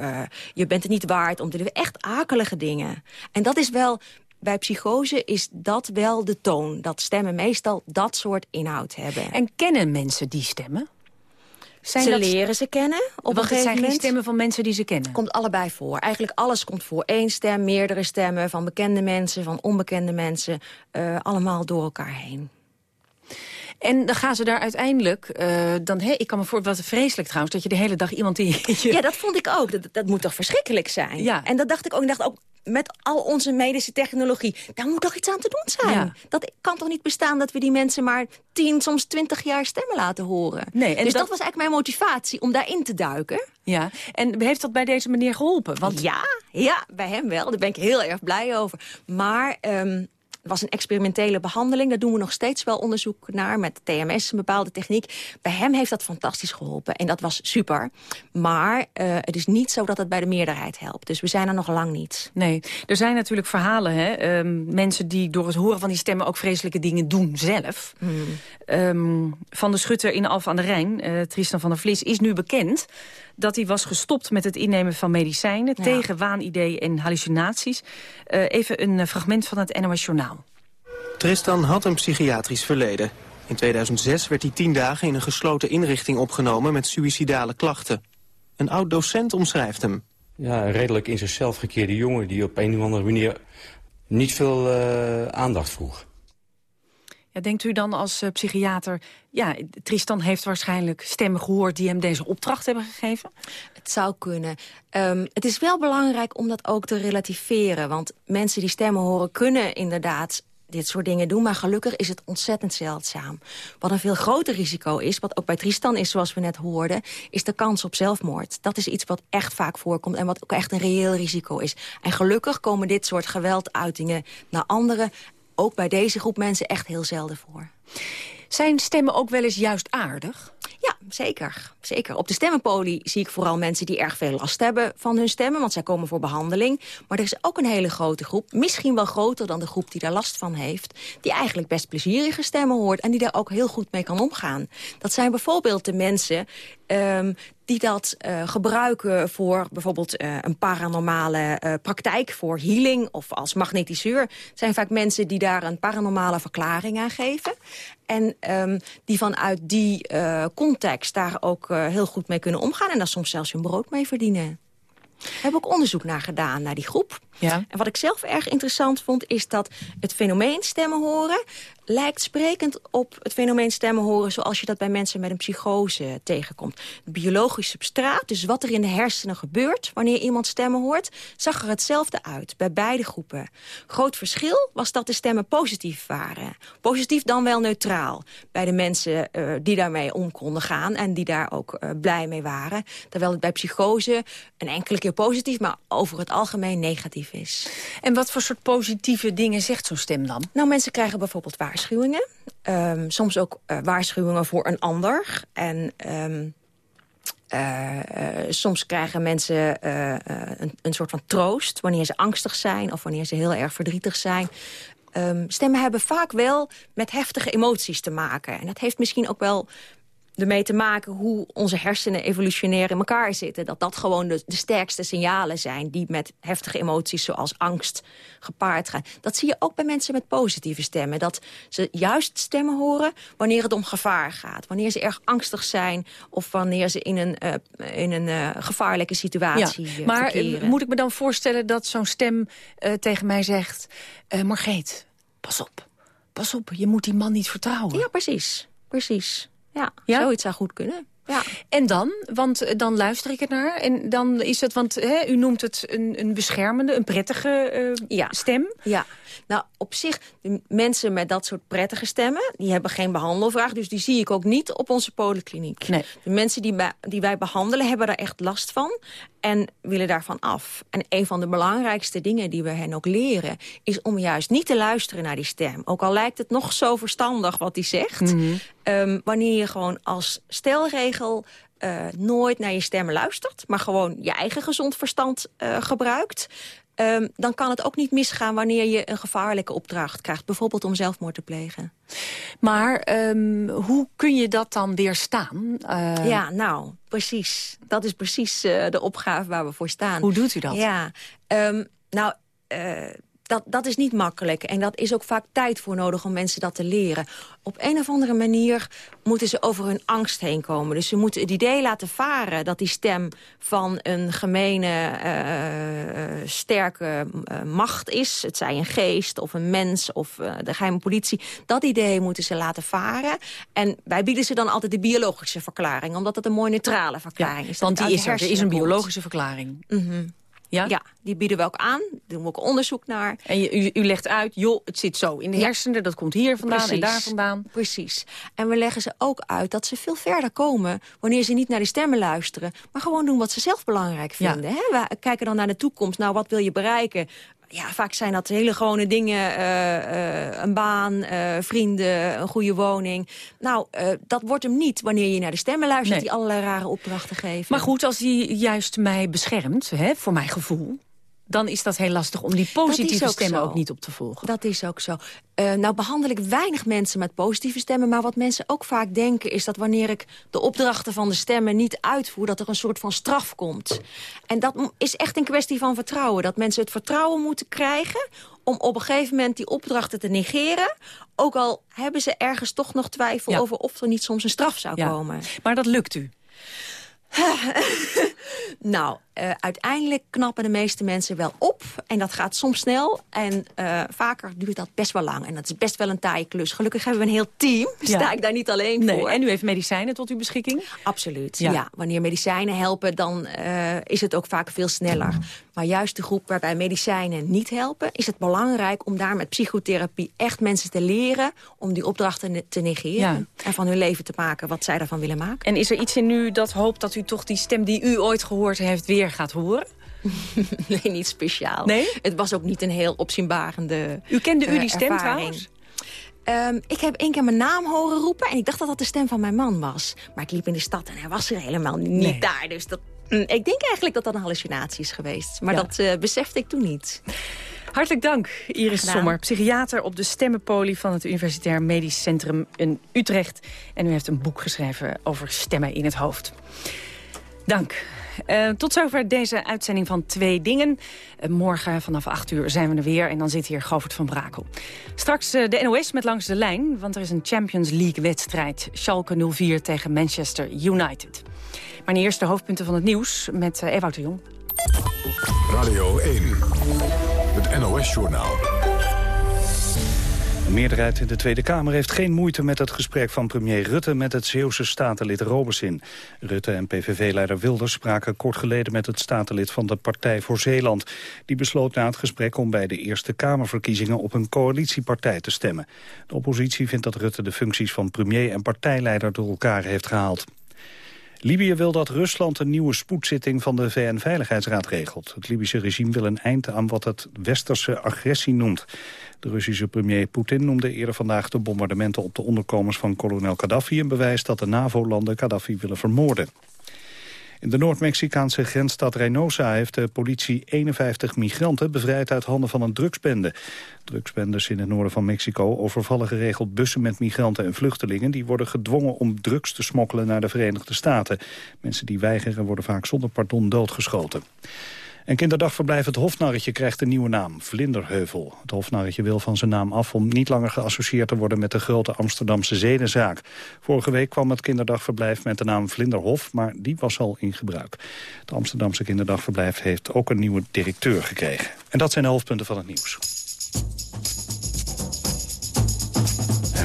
je bent het niet waard om te leven. Echt akelige dingen. En dat is wel, bij psychose is dat wel de toon. Dat stemmen meestal dat soort inhoud hebben. En kennen mensen die stemmen? Zijn ze dat... leren ze kennen op Want het zijn geen moment. stemmen van mensen die ze kennen. Komt allebei voor. Eigenlijk alles komt voor. Eén stem, meerdere stemmen, van bekende mensen, van onbekende mensen. Uh, allemaal door elkaar heen. En dan gaan ze daar uiteindelijk, uh, dan, hey, ik kan me voorstellen, wat vreselijk trouwens, dat je de hele dag iemand in je... Ja, dat vond ik ook. Dat, dat moet toch verschrikkelijk zijn? Ja. En dat dacht ik ook. Ik dacht ook, met al onze medische technologie, daar moet toch iets aan te doen zijn? Ja. Dat kan toch niet bestaan dat we die mensen maar tien, soms twintig jaar stemmen laten horen? Nee, en dus dat... dat... was eigenlijk mijn motivatie om daarin te duiken. Ja, en heeft dat bij deze meneer geholpen? Want... Ja, ja, bij hem wel. Daar ben ik heel erg blij over. Maar... Um, het was een experimentele behandeling. Daar doen we nog steeds wel onderzoek naar met TMS, een bepaalde techniek. Bij hem heeft dat fantastisch geholpen en dat was super. Maar uh, het is niet zo dat het bij de meerderheid helpt. Dus we zijn er nog lang niet. Nee, er zijn natuurlijk verhalen. Hè? Um, mensen die door het horen van die stemmen ook vreselijke dingen doen zelf. Hmm. Um, van de Schutter in Alphen aan de Rijn, uh, Tristan van der Vlis, is nu bekend dat hij was gestopt met het innemen van medicijnen... Ja. tegen waanideeën en hallucinaties. Uh, even een fragment van het NOS Journaal. Tristan had een psychiatrisch verleden. In 2006 werd hij tien dagen in een gesloten inrichting opgenomen met suïcidale klachten. Een oud-docent omschrijft hem. Ja, een redelijk in zichzelf gekeerde jongen die op een of andere manier niet veel uh, aandacht vroeg. Denkt u dan als uh, psychiater, ja, Tristan heeft waarschijnlijk stemmen gehoord die hem deze opdracht hebben gegeven? Het zou kunnen. Um, het is wel belangrijk om dat ook te relativeren. Want mensen die stemmen horen kunnen inderdaad dit soort dingen doen. Maar gelukkig is het ontzettend zeldzaam. Wat een veel groter risico is, wat ook bij Tristan is zoals we net hoorden... is de kans op zelfmoord. Dat is iets wat echt vaak voorkomt en wat ook echt een reëel risico is. En gelukkig komen dit soort gewelduitingen naar anderen... ook bij deze groep mensen echt heel zelden voor. Zijn stemmen ook wel eens juist aardig? Ja, zeker. zeker. Op de stemmenpolie zie ik vooral mensen die erg veel last hebben van hun stemmen, want zij komen voor behandeling. Maar er is ook een hele grote groep, misschien wel groter dan de groep die daar last van heeft, die eigenlijk best plezierige stemmen hoort en die daar ook heel goed mee kan omgaan. Dat zijn bijvoorbeeld de mensen ehm, die dat uh, gebruiken voor bijvoorbeeld uh, een paranormale uh, praktijk... voor healing of als magnetiseur. Het zijn vaak mensen die daar een paranormale verklaring aan geven. En um, die vanuit die context daar ook heel goed mee kunnen omgaan... en daar soms zelfs hun brood mee verdienen. We hebben ook onderzoek naar gedaan, naar die groep. Ja. En wat ik zelf erg interessant vond, is dat het fenomeen stemmen horen lijkt sprekend op het fenomeen stemmen horen... zoals je dat bij mensen met een psychose tegenkomt. Het biologisch substraat, dus wat er in de hersenen gebeurt... wanneer iemand stemmen hoort, zag er hetzelfde uit bij beide groepen. Groot verschil was dat de stemmen positief waren. Positief dan wel neutraal. Bij de mensen uh, die daarmee om konden gaan en die daar ook uh, blij mee waren. Terwijl het bij psychose een enkele keer positief... maar over het algemeen negatief is. En wat voor soort positieve dingen zegt zo'n stem dan? Nou, mensen krijgen bijvoorbeeld waar waarschuwingen. Um, soms ook uh, waarschuwingen voor een ander. En um, uh, uh, soms krijgen mensen een, een, soort van troost... wanneer ze angstig zijn of wanneer ze heel erg verdrietig zijn. Um, stemmen hebben vaak wel met heftige emoties te maken. En dat heeft misschien ook wel ermee te maken hoe onze hersenen evolutionair in elkaar zitten. Dat dat gewoon de, de, sterkste signalen zijn die met heftige emoties zoals angst gepaard gaan. Dat zie je ook bij mensen met positieve stemmen. Dat ze juist stemmen horen wanneer het om gevaar gaat. Wanneer ze erg angstig zijn of wanneer ze in een, uh, in een uh, gevaarlijke situatie ja, eh, Maar verkeren. moet ik me dan voorstellen dat zo'n stem uh, tegen mij zegt... Margreet, pas op, pas op, je moet die man niet vertrouwen. Ja, precies, precies. Ja, ja? zoiets zou goed kunnen. Ja. En dan? Want eh, dan luister ik er naar. En dan is het, want hè, u noemt het een, een beschermende, een prettige uh, ja. stem. Ja, nou op zich, de mensen met dat soort prettige stemmen... die hebben geen behandelvraag, dus die zie ik ook niet op onze polykliniek. Nee. De mensen die, die wij behandelen hebben daar echt last van en willen daarvan af. En een van de belangrijkste dingen die we hen ook leren... is om juist niet te luisteren naar die stem. Ook al lijkt het nog zo verstandig wat hij zegt... Mm um, wanneer je gewoon als stelregel uh, nooit naar je stemmen luistert... maar gewoon je eigen gezond verstand uh, gebruikt... Um, dan kan het ook niet misgaan wanneer je een gevaarlijke opdracht krijgt. Bijvoorbeeld om zelfmoord te plegen. Maar um, hoe kun je dat dan weerstaan? Uh... Ja, nou, precies. Dat is precies de opgave waar we voor staan. Hoe doet u dat? Ja, um, nou... Dat, dat is niet makkelijk. En dat is ook vaak tijd voor nodig om mensen dat te leren. Op een of andere manier moeten ze over hun angst heen komen. Dus ze moeten het idee laten varen dat die stem van een gemene, uh, sterke uh, macht is. Het zij een geest of een mens of uh, de geheime politie. Dat idee moeten ze laten varen. En wij bieden ze dan altijd de biologische verklaring. Omdat het een mooi neutrale verklaring ja, is. Want die is er, er is een biologische verklaring. Mm -hmm. Ja? ja, die bieden we ook aan. Daar doen we ook onderzoek naar. En je, u, u, legt uit, joh, het zit zo in de hersenen. Dat komt hier vandaan Precies. en daar vandaan. Precies. En we leggen ze ook uit dat ze veel verder komen... wanneer ze niet naar die stemmen luisteren... maar gewoon doen wat ze zelf belangrijk vinden. Ja. We kijken dan naar de toekomst. Nou, wat wil je bereiken? Ja, vaak zijn dat hele gewone dingen. Uh, uh, een baan, uh, vrienden, een goede woning. Nou, dat wordt hem niet wanneer je naar de stemmen luistert... Nee. die allerlei rare opdrachten geven. Maar goed, als hij juist mij beschermt, hè, voor mijn gevoel dan is dat heel lastig om die positieve ook stemmen zo. ook niet op te volgen. Dat is ook zo. Uh, nou behandel ik weinig mensen met positieve stemmen... maar wat mensen ook vaak denken is dat wanneer ik de opdrachten van de stemmen niet uitvoer... dat er een soort van straf komt. En dat is echt een kwestie van vertrouwen. Dat mensen het vertrouwen moeten krijgen om op een gegeven moment die opdrachten te negeren. Ook al hebben ze ergens toch nog twijfel ja. over of er niet soms een straf zou ja. komen. Maar dat lukt u? nou, uh, uiteindelijk knappen de meeste mensen wel op. En dat gaat soms snel. En uh, vaker duurt dat best wel lang. En dat is best wel een taaie klus. Gelukkig hebben we een heel team. Ja. Sta ik daar niet alleen nee. voor. En u heeft medicijnen tot uw beschikking? Absoluut, ja. ja. Wanneer medicijnen helpen, dan uh, is het ook vaak veel sneller. Maar juist de groep waarbij medicijnen niet helpen... is het belangrijk om daar met psychotherapie echt mensen te leren... om die opdrachten te negeren. Ja. En van hun leven te maken wat zij daarvan willen maken. En is er iets in u dat hoopt dat u toch die stem die u ooit gehoord heeft... weer gaat horen? nee, niet speciaal. Nee? Het was ook niet een heel opzienbarende U kende u die stem ervaring. trouwens? Um, ik heb één keer mijn naam horen roepen en ik dacht dat dat de stem van mijn man was. Maar ik liep in de stad en hij was er helemaal niet Nee. daar. Dus dat, mm, ik denk eigenlijk dat dat een hallucinatie is geweest. Maar Ja. dat uh, besefte ik toen niet. Hartelijk dank, Iris Gedaan. Sommer, psychiater op de stemmenpolie van het Universitair Medisch Centrum in Utrecht. En u heeft een boek geschreven over stemmen in het hoofd. Dank. Eh, tot zover deze uitzending van Twee Dingen. Eh, morgen vanaf 8 uur zijn we er weer en dan zit hier Govert van Brakel. Straks eh, de NOS met Langs de Lijn, want er is een Champions League-wedstrijd. Schalke 04 tegen Manchester United. Maar nu eerst de hoofdpunten van het nieuws met Ewout de Jong. Radio 1, het NOS-journaal. De meerderheid in de Tweede Kamer heeft geen moeite met het gesprek van premier Rutte met het Zeeuwse statenlid Robesin. Rutte en PVV-leider Wilders spraken kort geleden met het statenlid van de Partij voor Zeeland. Die besloot na het gesprek om bij de Eerste Kamerverkiezingen op een coalitiepartij te stemmen. De oppositie vindt dat Rutte de functies van premier en partijleider door elkaar heeft gehaald. Libië wil dat Rusland een nieuwe spoedzitting van de VN-veiligheidsraad regelt. Het Libische regime wil een eind aan wat het westerse agressie noemt. De Russische premier Poetin noemde eerder vandaag de bombardementen op de onderkomens van kolonel Gaddafi... een bewijs dat de NAVO-landen Gaddafi willen vermoorden. In de Noord-Mexicaanse grensstad Reynosa heeft de politie 51 migranten bevrijd uit handen van een drugsbende. Drugsbendes in het noorden van Mexico overvallen geregeld bussen met migranten en vluchtelingen. Die worden gedwongen om drugs te smokkelen naar de Verenigde Staten. Mensen die weigeren worden vaak zonder pardon doodgeschoten. En kinderdagverblijf Het Hofnarretje krijgt een nieuwe naam, Vlinderheuvel. Het Hofnarretje wil van zijn naam af om niet langer geassocieerd te worden met de grote Amsterdamse zedenzaak. Vorige week kwam het kinderdagverblijf met de naam Vlinderhof, maar die was al in gebruik. Het Amsterdamse kinderdagverblijf heeft ook een nieuwe directeur gekregen. En dat zijn de hoofdpunten van het nieuws.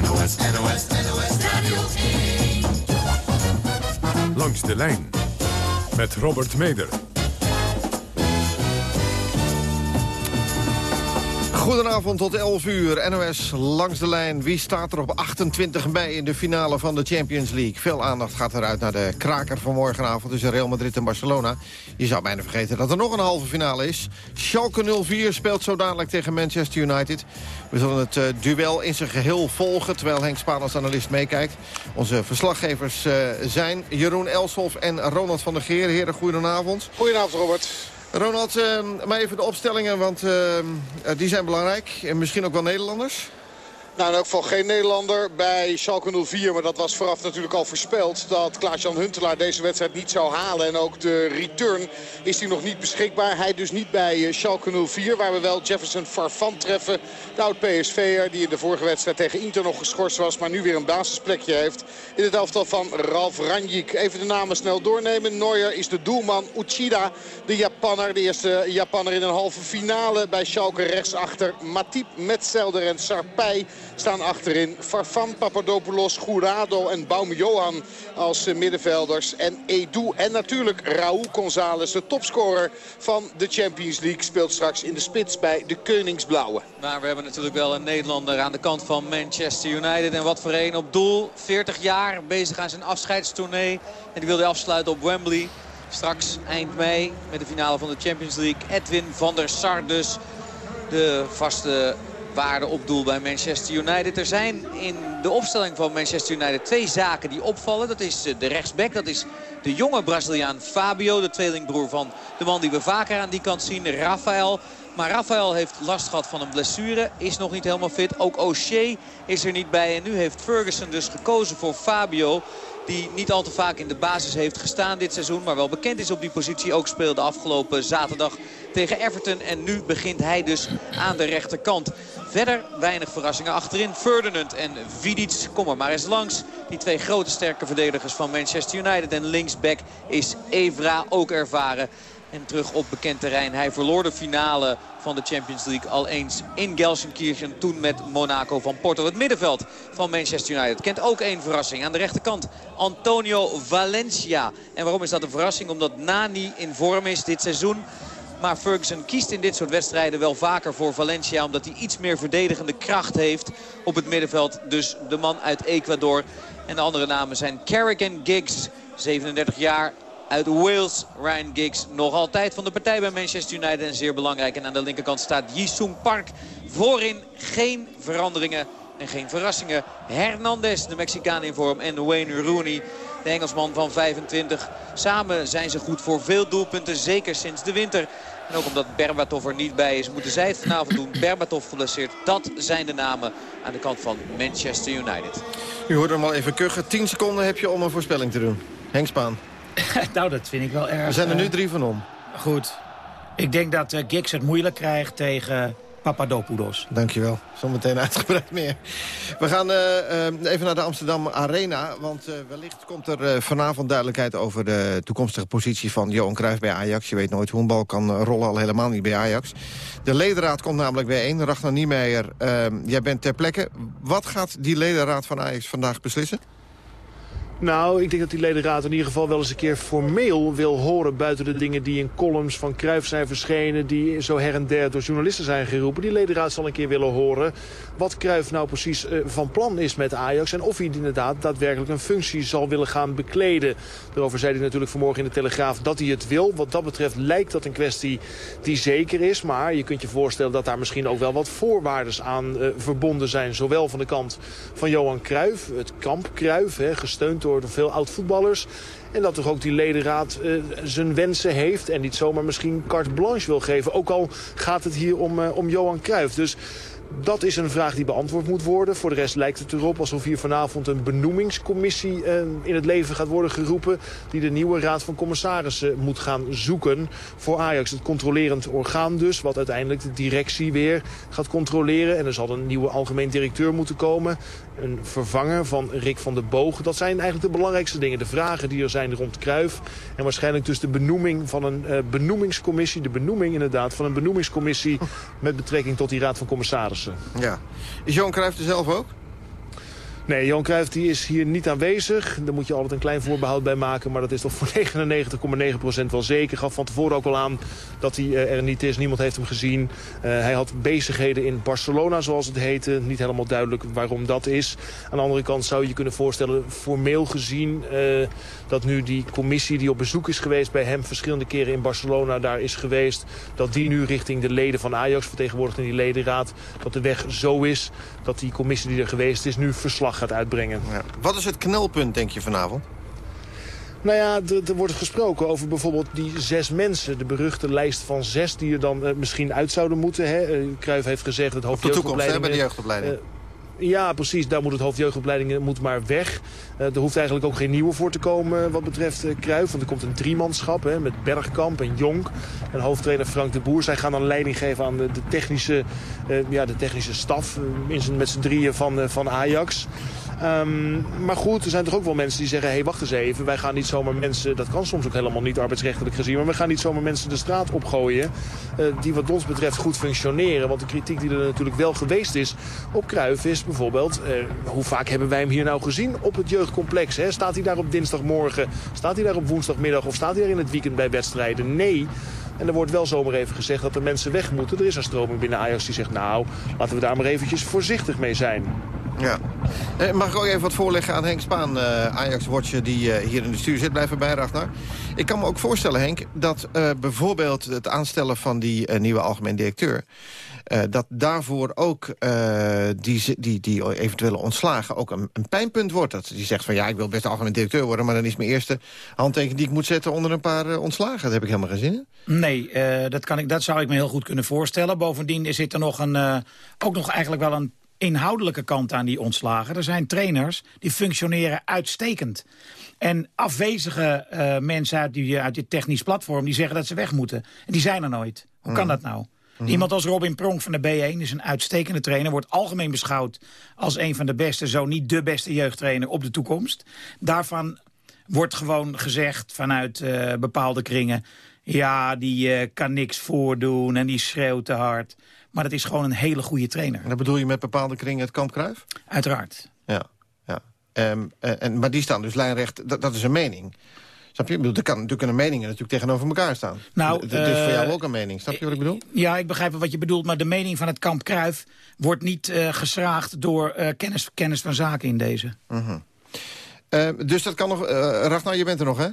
NOS, NOS, NOS Radio 1. Langs de lijn met Robert Meder. Goedenavond tot 11 uur, NOS langs de lijn. Wie staat er op 28 mei in de finale van de Champions League? Veel aandacht gaat eruit naar de kraker van morgenavond tussen Real Madrid en Barcelona. Je zou bijna vergeten dat er nog een halve finale is. Schalke 04 speelt zo dadelijk tegen Manchester United. We zullen het uh, duel in zijn geheel volgen, terwijl Henk Spaan als analist meekijkt. Onze verslaggevers uh, zijn Jeroen Elshoff en Ronald van der Geer. Heren, goedenavond. Goedenavond, Robert. Ronald, uh, maar even de opstellingen, want uh, die zijn belangrijk. En misschien ook wel Nederlanders. Nou, in elk geval geen Nederlander bij Schalke 04. Maar dat was vooraf natuurlijk al voorspeld dat Klaas-Jan Huntelaar deze wedstrijd niet zou halen. En ook de return is hij nog niet beschikbaar. Hij dus niet bij Schalke 04. Waar we wel Jefferson Farfan treffen. De oud-PSV'er die in de vorige wedstrijd tegen Inter nog geschorst was. Maar nu weer een basisplekje heeft. In het elftal van Ralf Ranjik. Even de namen snel doornemen. Neuer is de doelman. Uchida, de Japanner. De eerste Japanner in een halve finale bij Schalke rechtsachter. Matip, Metzelder en Sarpei staan achterin. Farfan, Papadopoulos, Gourado en Baum Johan als middenvelders. En Edu en natuurlijk Raúl González, de topscorer van de Champions League... speelt straks in de spits bij de Koningsblauwe. Maar we hebben natuurlijk wel een Nederlander aan de kant van Manchester United. En wat voor een op doel. 40 jaar, bezig aan zijn afscheidstournee. En die wilde afsluiten op Wembley. Straks eind mei met de finale van de Champions League. Edwin van der Sar dus. De vaste waarde op doel bij Manchester United. Er zijn in de opstelling van Manchester United twee zaken die opvallen. Dat is de rechtsback, dat is de jonge Braziliaan Fabio. De tweelingbroer van de man die we vaker aan die kant zien, Rafael. Maar Rafael heeft last gehad van een blessure. Is nog niet helemaal fit. Ook O'Shea is er niet bij. En nu heeft Ferguson dus gekozen voor Fabio. Die niet al te vaak in de basis heeft gestaan dit seizoen. Maar wel bekend is op die positie. Ook speelde afgelopen zaterdag tegen Everton. En nu begint hij dus aan de rechterkant. Verder weinig verrassingen achterin. Ferdinand en Vidic. Kom er maar eens langs. Die twee grote sterke verdedigers van Manchester United. En linksback is Evra ook ervaren. En terug op bekend terrein. Hij verloor de finale van de Champions League al eens in Gelsenkirchen. Toen met Monaco van Porto. Het middenveld van Manchester United kent ook één verrassing. Aan de rechterkant Antonio Valencia. En waarom is dat een verrassing? Omdat Nani in vorm is dit seizoen. Maar Ferguson kiest in dit soort wedstrijden wel vaker voor Valencia. Omdat hij iets meer verdedigende kracht heeft op het middenveld. Dus de man uit Ecuador. En de andere namen zijn Carrigan Giggs, 37 jaar uit Wales. Ryan Giggs nog altijd van de partij bij Manchester United. En zeer belangrijk. En aan de linkerkant staat Jisung Park. Voorin geen veranderingen en geen verrassingen. Hernandez, de Mexicaan in vorm. En Wayne Rooney, de Engelsman van 25. Samen zijn ze goed voor veel doelpunten. Zeker sinds de winter. En ook omdat Berbatov er niet bij is, moeten zij het vanavond doen. Berbatov geblesseerd. Dat zijn de namen aan de kant van Manchester United. U hoort hem al even kuchen. 10 seconden heb je om een voorspelling te doen. Henk Spaan. nou, dat vind ik wel erg... We zijn er nu eh, drie van om. Goed. Ik denk dat uh, Giggs het moeilijk krijgt tegen Papadopoulos. Dankjewel. Zometeen uitgebreid meer. We gaan uh, even naar de Amsterdam Arena. Want uh, wellicht komt er vanavond duidelijkheid over de toekomstige positie van Johan Cruijff bij Ajax. Je weet nooit hoe een bal kan rollen, al helemaal niet bij Ajax. De ledenraad komt namelijk bijeen. Ragnar Niemeyer, jij bent ter plekke. Wat gaat die ledenraad van Ajax vandaag beslissen? Nou, ik denk dat die ledenraad in ieder geval wel eens een keer formeel wil horen... buiten de dingen die in columns van Cruijff zijn verschenen... die zo her en der door journalisten zijn geroepen. Die ledenraad zal een keer willen horen wat Cruijff nou precies uh, van plan is met Ajax... en of hij inderdaad daadwerkelijk een functie zal willen gaan bekleden. Daarover zei hij natuurlijk vanmorgen in de Telegraaf dat hij het wil. Wat dat betreft lijkt dat een kwestie die zeker is. Maar je kunt je voorstellen dat daar misschien ook wel wat voorwaarden aan uh, verbonden zijn. Zowel van de kant van Johan Cruijff, het kamp Cruijff, gesteund door veel oud-voetballers. En dat toch ook die ledenraad uh, zijn wensen heeft. En niet zomaar misschien carte blanche wil geven. Ook al gaat het hier om, om Johan Cruijff. Dus dat is een vraag die beantwoord moet worden. Voor de rest lijkt het erop alsof hier vanavond een benoemingscommissie uh, in het leven gaat worden geroepen. Die de nieuwe raad van commissarissen moet gaan zoeken voor Ajax. Het controlerend orgaan dus, wat uiteindelijk de directie weer gaat controleren. En er zal een nieuwe algemeen directeur moeten komen. Een vervanger van Rick van der Boog. Dat zijn eigenlijk de belangrijkste dingen. De vragen die er zijn rond Kruif. En waarschijnlijk dus de benoeming van een uh, benoemingscommissie. De benoeming inderdaad van een benoemingscommissie met betrekking tot die raad van commissarissen. Ja. Is Johan Cruijff er zelf ook? Nee, Johan Cruijff die is hier niet aanwezig. Daar moet je altijd een klein voorbehoud bij maken. Maar dat is toch voor 99,9% wel zeker. Gaf van tevoren ook al aan dat hij uh, er niet is. Niemand heeft hem gezien. Uh, hij had bezigheden in Barcelona, zoals het heette. Niet helemaal duidelijk waarom dat is. Aan de andere kant zou je je kunnen voorstellen, formeel gezien... Uh, dat nu die commissie die op bezoek is geweest bij hem... verschillende keren in Barcelona daar is geweest... dat die nu richting de leden van Ajax vertegenwoordigd in die ledenraad... dat de weg zo is dat die commissie die er geweest is nu verslag gaat uitbrengen. Ja. Wat is het knelpunt, denk je, vanavond? Nou ja, er wordt gesproken over bijvoorbeeld die zes mensen. De beruchte lijst van zes die er dan uh, misschien uit zouden moeten. Hè? Uh, Cruijff heeft gezegd het hoofd Op de toekomst, hè, bij de jeugdopleiding. Uh, ja, precies. Daar moet het hoofdjeugdopleidingen moet maar weg. Uh, er hoeft eigenlijk ook geen nieuwe voor te komen wat betreft Cruijff. Want er komt een driemanschap hè, met Bergkamp en Jonk. En hoofdtrainer Frank de Boer. Zij gaan dan leiding geven aan de, de technische, ja, de technische staf. in met z'n drieën van, van Ajax. Um, maar goed, er zijn toch ook wel mensen die zeggen... hé, hey, wacht eens even, wij gaan niet zomaar mensen... dat kan soms ook helemaal niet arbeidsrechtelijk gezien... maar we gaan niet zomaar mensen de straat opgooien... Uh, die wat ons betreft goed functioneren. Want de kritiek die er natuurlijk wel geweest is op Cruijff is bijvoorbeeld... Uh, hoe vaak hebben wij hem hier nou gezien op het jeugdcomplex? Hè? Staat hij daar op dinsdagmorgen? Staat hij daar op woensdagmiddag? Of staat hij daar in het weekend bij wedstrijden? Nee. En er wordt wel zomaar even gezegd dat er mensen weg moeten. Er is een stroming binnen Ajax die zegt... nou, laten we daar maar eventjes voorzichtig mee zijn. Ja. Eh, mag ik ook even wat voorleggen aan Henk Spaan, uh, Ajax-watcher... die uh, hier in de stuur zit, blijven bij, Ragnar. Ik kan me ook voorstellen, Henk, dat uh, bijvoorbeeld het aanstellen van die nieuwe algemeen directeur... dat daarvoor ook die, die, die eventuele ontslagen ook een, een pijnpunt wordt. Dat die zegt van ja, ik wil best algemeen directeur worden... maar dan is mijn eerste handtekening die ik moet zetten onder een paar ontslagen. Daar heb ik helemaal geen zin in. Nee, dat, kan ik, dat zou ik me heel goed kunnen voorstellen. Bovendien zit er nog een, ook nog eigenlijk wel een inhoudelijke kant aan die ontslagen. Er zijn trainers die functioneren uitstekend. En afwezige uh, mensen uit die, uit dit technisch platform... die zeggen dat ze weg moeten. En die zijn er nooit. Hoe kan dat nou? Mm. Iemand als Robin Pronk van de B1 is een uitstekende trainer. Wordt algemeen beschouwd als een van de beste, zo niet de beste jeugdtrainer op de toekomst. Daarvan wordt gewoon gezegd vanuit uh, bepaalde kringen... ja, die uh, kan niks voordoen en die schreeuwt te hard... Maar dat is gewoon een hele goede trainer. En dat bedoel je met bepaalde kringen het kamp Kruif? Uiteraard. Ja, ja. Um, en, maar die staan dus lijnrecht, dat, dat is een mening. Snap je? Ik bedoel, er kan natuurlijk een meningen natuurlijk tegenover elkaar staan. Nou, het is uh, voor jou ook een mening. Snap je wat ik bedoel? Ja, ik begrijp wat je bedoelt. Maar de mening van het kamp Kruif wordt niet uh, geschraagd door uh, kennis, kennis van zaken in deze. Uh -huh. dus dat kan nog... Ragnar, je bent er nog, hè?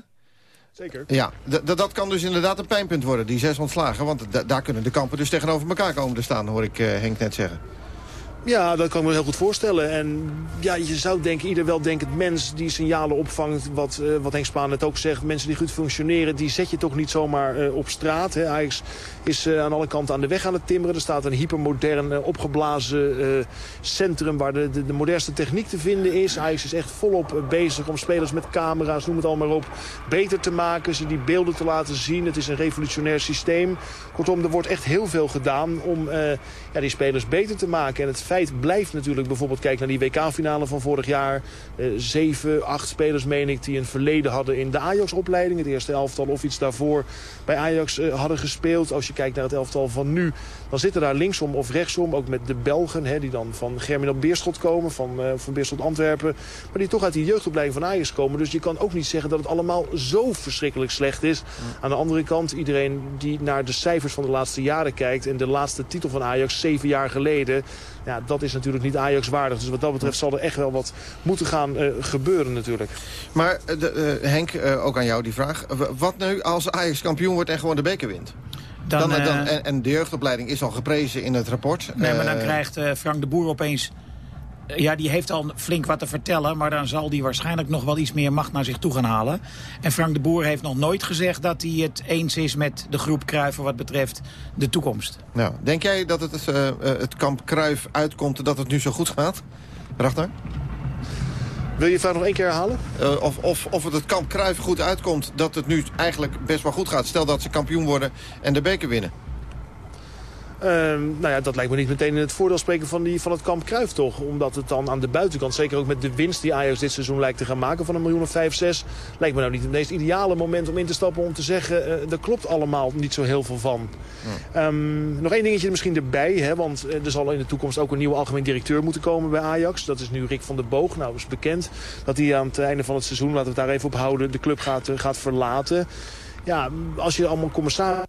Zeker. Ja, dat kan dus inderdaad een pijnpunt worden, die zes ontslagen. Want daar kunnen de kampen dus tegenover elkaar komen te staan, hoor ik uh, Henk net zeggen. Ja, dat kan ik me heel goed voorstellen. En ja, je zou denken, ieder weldenkend mens die signalen opvangt... wat, uh, wat Henk Spaan net ook zegt, mensen die goed functioneren... die zet je toch niet zomaar uh, op straat. Hè. Ajax is uh, aan alle kanten aan de weg aan het timmeren. Er staat een hypermodern, opgeblazen centrum... waar de, de, de, modernste techniek te vinden is. Ajax is echt volop bezig om spelers met camera's, noem het allemaal op... beter te maken, ze die beelden te laten zien. Het is een revolutionair systeem. Kortom, er wordt echt heel veel gedaan om ja, die spelers beter te maken. En het feit blijft natuurlijk bijvoorbeeld, kijk naar die WK-finale van vorig jaar. Eh, zeven, acht spelers, meen ik, die een verleden hadden in de Ajax-opleiding. Het eerste elftal of iets daarvoor bij Ajax uh, hadden gespeeld. Als je kijkt naar het elftal van nu, dan zitten daar linksom of rechtsom. Ook met de Belgen, hè, die dan van Germinal Beerschot komen, van, uh, van Beerschot Antwerpen. Maar die toch uit die jeugdopleiding van Ajax komen. Dus je kan ook niet zeggen dat het allemaal zo verschrikkelijk slecht is. Aan de andere kant, iedereen die naar de cijfers van de laatste jaren kijkt... en de laatste titel van Ajax zeven jaar geleden... Ja, dat is natuurlijk niet Ajax waardig. Dus wat dat betreft zal er echt wel wat moeten gaan uh, gebeuren natuurlijk. Maar de, uh, Henk, uh, ook aan jou die vraag. Wat nu als Ajax kampioen wordt en gewoon de beker wint? Dan, dan, dan en, en, de jeugdopleiding is al geprezen in het rapport. Nee, maar dan krijgt Frank de Boer opeens ja, die heeft al flink wat te vertellen... maar dan zal die waarschijnlijk nog wel iets meer macht naar zich toe gaan halen. En Frank de Boer heeft nog nooit gezegd dat hij het eens is met de groep Kruiven... wat betreft de toekomst. Nou, denk jij dat het, uh, het kamp Kruif uitkomt dat het nu zo goed gaat? Ragnar? Wil je vraag nog één keer herhalen? Uh, of, of, of het het kamp Kruif goed uitkomt dat het nu eigenlijk best wel goed gaat. Stel dat ze kampioen worden en de beker winnen. Uh, nou ja, dat lijkt me niet meteen in het voordeel spreken van, die, van het kamp Kruif toch. Omdat het dan aan de buitenkant, zeker ook met de winst die Ajax dit seizoen lijkt te gaan maken van een miljoen of vijf, zes. Lijkt me nou niet het meest ideale moment om in te stappen om te zeggen, uh, er klopt allemaal niet zo heel veel van. Um, nog één dingetje misschien erbij, hè, want er zal in de toekomst ook een nieuwe algemeen directeur moeten komen bij Ajax. Dat is nu Rick van der Boog. Nou, is bekend dat hij aan het einde van het seizoen, laten we het daar even op houden, de club gaat, uh, gaat verlaten. Ja, als je allemaal commissaris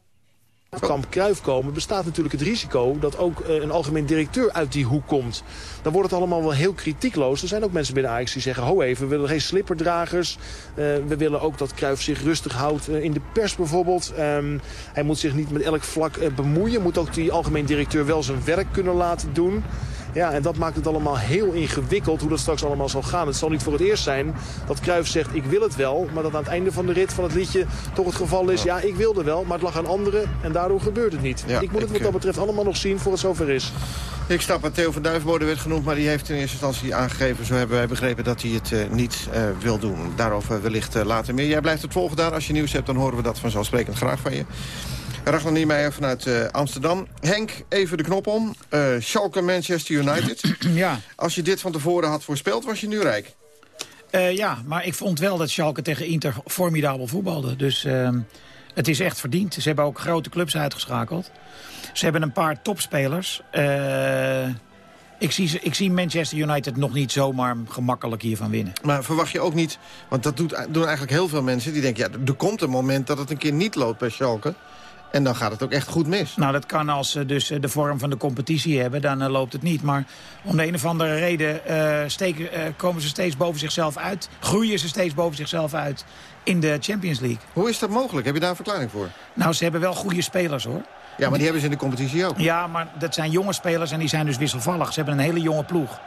kamp Kruif komen... bestaat natuurlijk het risico dat ook uh, een algemeen directeur uit die hoek komt. Dan wordt het allemaal wel heel kritiekloos. Er zijn ook mensen binnen Ajax die zeggen... ho even, we willen geen slipperdragers. Uh, we willen ook dat Kruif zich rustig houdt uh, in de pers bijvoorbeeld. Um, hij moet zich niet met elk vlak bemoeien. Moet ook die algemeen directeur wel zijn werk kunnen laten doen. Ja, en dat maakt het allemaal heel ingewikkeld hoe dat straks allemaal zal gaan. Het zal niet voor het eerst zijn dat Cruijff zegt ik wil het wel... maar dat aan het einde van de rit van het liedje toch het geval is... ja, ik wilde wel, maar het lag aan anderen en daardoor gebeurt het niet. Ja, ik moet het wat dat betreft allemaal nog zien voor het zover is. Ik snap het, Theo van Duivenbode werd genoemd... maar die heeft in eerste instantie aangegeven... zo hebben wij begrepen dat hij het uh, niet uh, wil doen. Daarover wellicht uh, later meer. Jij blijft het volgen daar. Als je nieuws hebt, dan horen we dat vanzelfsprekend graag van je. Ragnar Niemeyer vanuit uh, Amsterdam. Henk, even de knop om. Uh, Schalke Manchester United. ja. Als je dit van tevoren had voorspeld, was je nu rijk. Uh, ja, maar ik vond wel dat Schalke tegen Inter formidabel voetbalde. Dus het is echt verdiend. Ze hebben ook grote clubs uitgeschakeld. Ze hebben een paar topspelers. Ik zie, ik zie Manchester United nog niet zomaar gemakkelijk hiervan winnen. Maar verwacht je ook niet, want dat doet, doen eigenlijk heel veel mensen... die denken, ja, er komt een moment dat het een keer niet loopt bij Schalke. En dan gaat het ook echt goed mis. Nou, dat kan als ze dus de vorm van de competitie hebben. Dan uh, loopt het niet. Maar om de een of andere reden uh, steken, uh, komen ze steeds boven zichzelf uit. Groeien ze steeds boven zichzelf uit in de Champions League. Hoe is dat mogelijk? Heb je daar een verklaring voor? Nou, ze hebben wel goede spelers, hoor. Ja, maar die hebben ze in de competitie ook. Ja, maar dat zijn jonge spelers en die zijn dus wisselvallig. Ze hebben een hele jonge ploeg.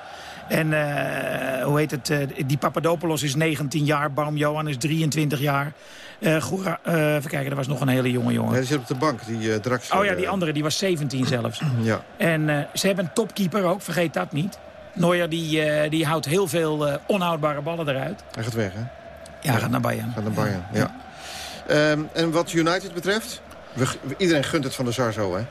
En uh, hoe heet het? Uh, die Papadopoulos is 19 jaar. Baum Johan is 23 jaar. Uh, Goera, even kijken, er was nog een hele jonge jongen. Ja, die zit op de bank, die uh. Oh ja, die andere, die was 17 zelfs. ja. En ze hebben een topkeeper ook, vergeet dat niet. Neuer, die, die houdt heel veel onhoudbare ballen eruit. Hij gaat weg, hè? Ja, hij gaat naar Bayern. Gaat naar Bayern, ja. ja. Um, en wat United betreft? We, iedereen gunt het van de Sar zo, hè?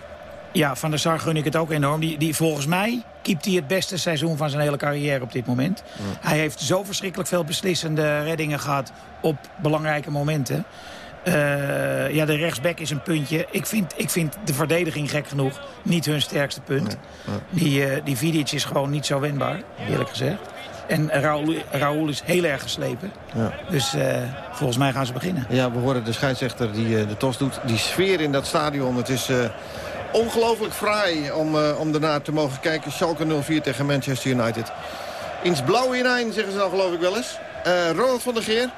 Ja, Van der Sar gun ik het ook enorm. Die, die, volgens mij keept hij het beste seizoen van zijn hele carrière op dit moment. Ja. Hij heeft zo verschrikkelijk veel beslissende reddingen gehad op belangrijke momenten. Uh, ja, de rechtsback is een puntje. Ik vind, ik vind de verdediging gek genoeg niet hun sterkste punt. Ja. Die, uh, die Vidic is gewoon niet zo wendbaar, eerlijk gezegd. En Raoul, Raoul is heel erg geslepen. Ja. Dus uh, volgens mij gaan ze beginnen. Ja, we horen de scheidsrechter die de tos doet. Die sfeer in dat stadion, het is ongelooflijk fraai om, uh, om daarna te mogen kijken. Schalke 04 tegen Manchester United. Ins blauw hinein, zeggen ze dan geloof ik wel eens. Uh, Ronald van der Geer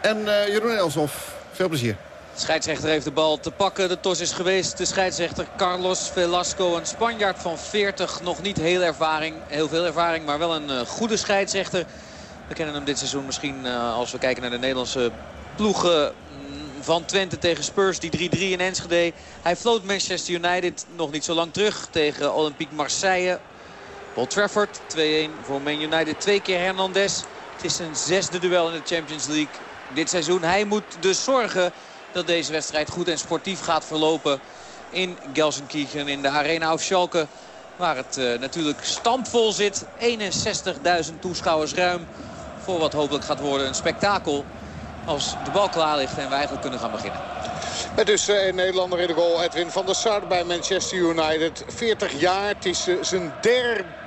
en uh, Jeroen Elshoff. Veel plezier. De scheidsrechter heeft de bal te pakken. De tos is geweest. De scheidsrechter Carlos Velasco. Een Spanjaard van 40. Nog niet heel, ervaring, heel veel ervaring, maar wel een goede scheidsrechter. We kennen hem dit seizoen misschien als we kijken naar de Nederlandse ploegen van Twente tegen Spurs. Die 3-3 in Enschede. Hij floot Manchester United nog niet zo lang terug tegen Olympique Marseille. Paul Trafford 2-1 voor Man United. Twee keer Hernandez. Het is zijn zesde duel in de Champions League dit seizoen. Hij moet dus zorgen dat deze wedstrijd goed en sportief gaat verlopen in Gelsenkirchen in de Arena of Schalke. Waar het uh, natuurlijk stampvol zit. 61.000 toeschouwers ruim voor wat hopelijk gaat worden een spektakel. Als de bal klaar ligt en wij eigenlijk kunnen gaan beginnen. Met dus een Nederlander in de goal. Edwin van der Sar bij Manchester United. 40 jaar. Het is uh, zijn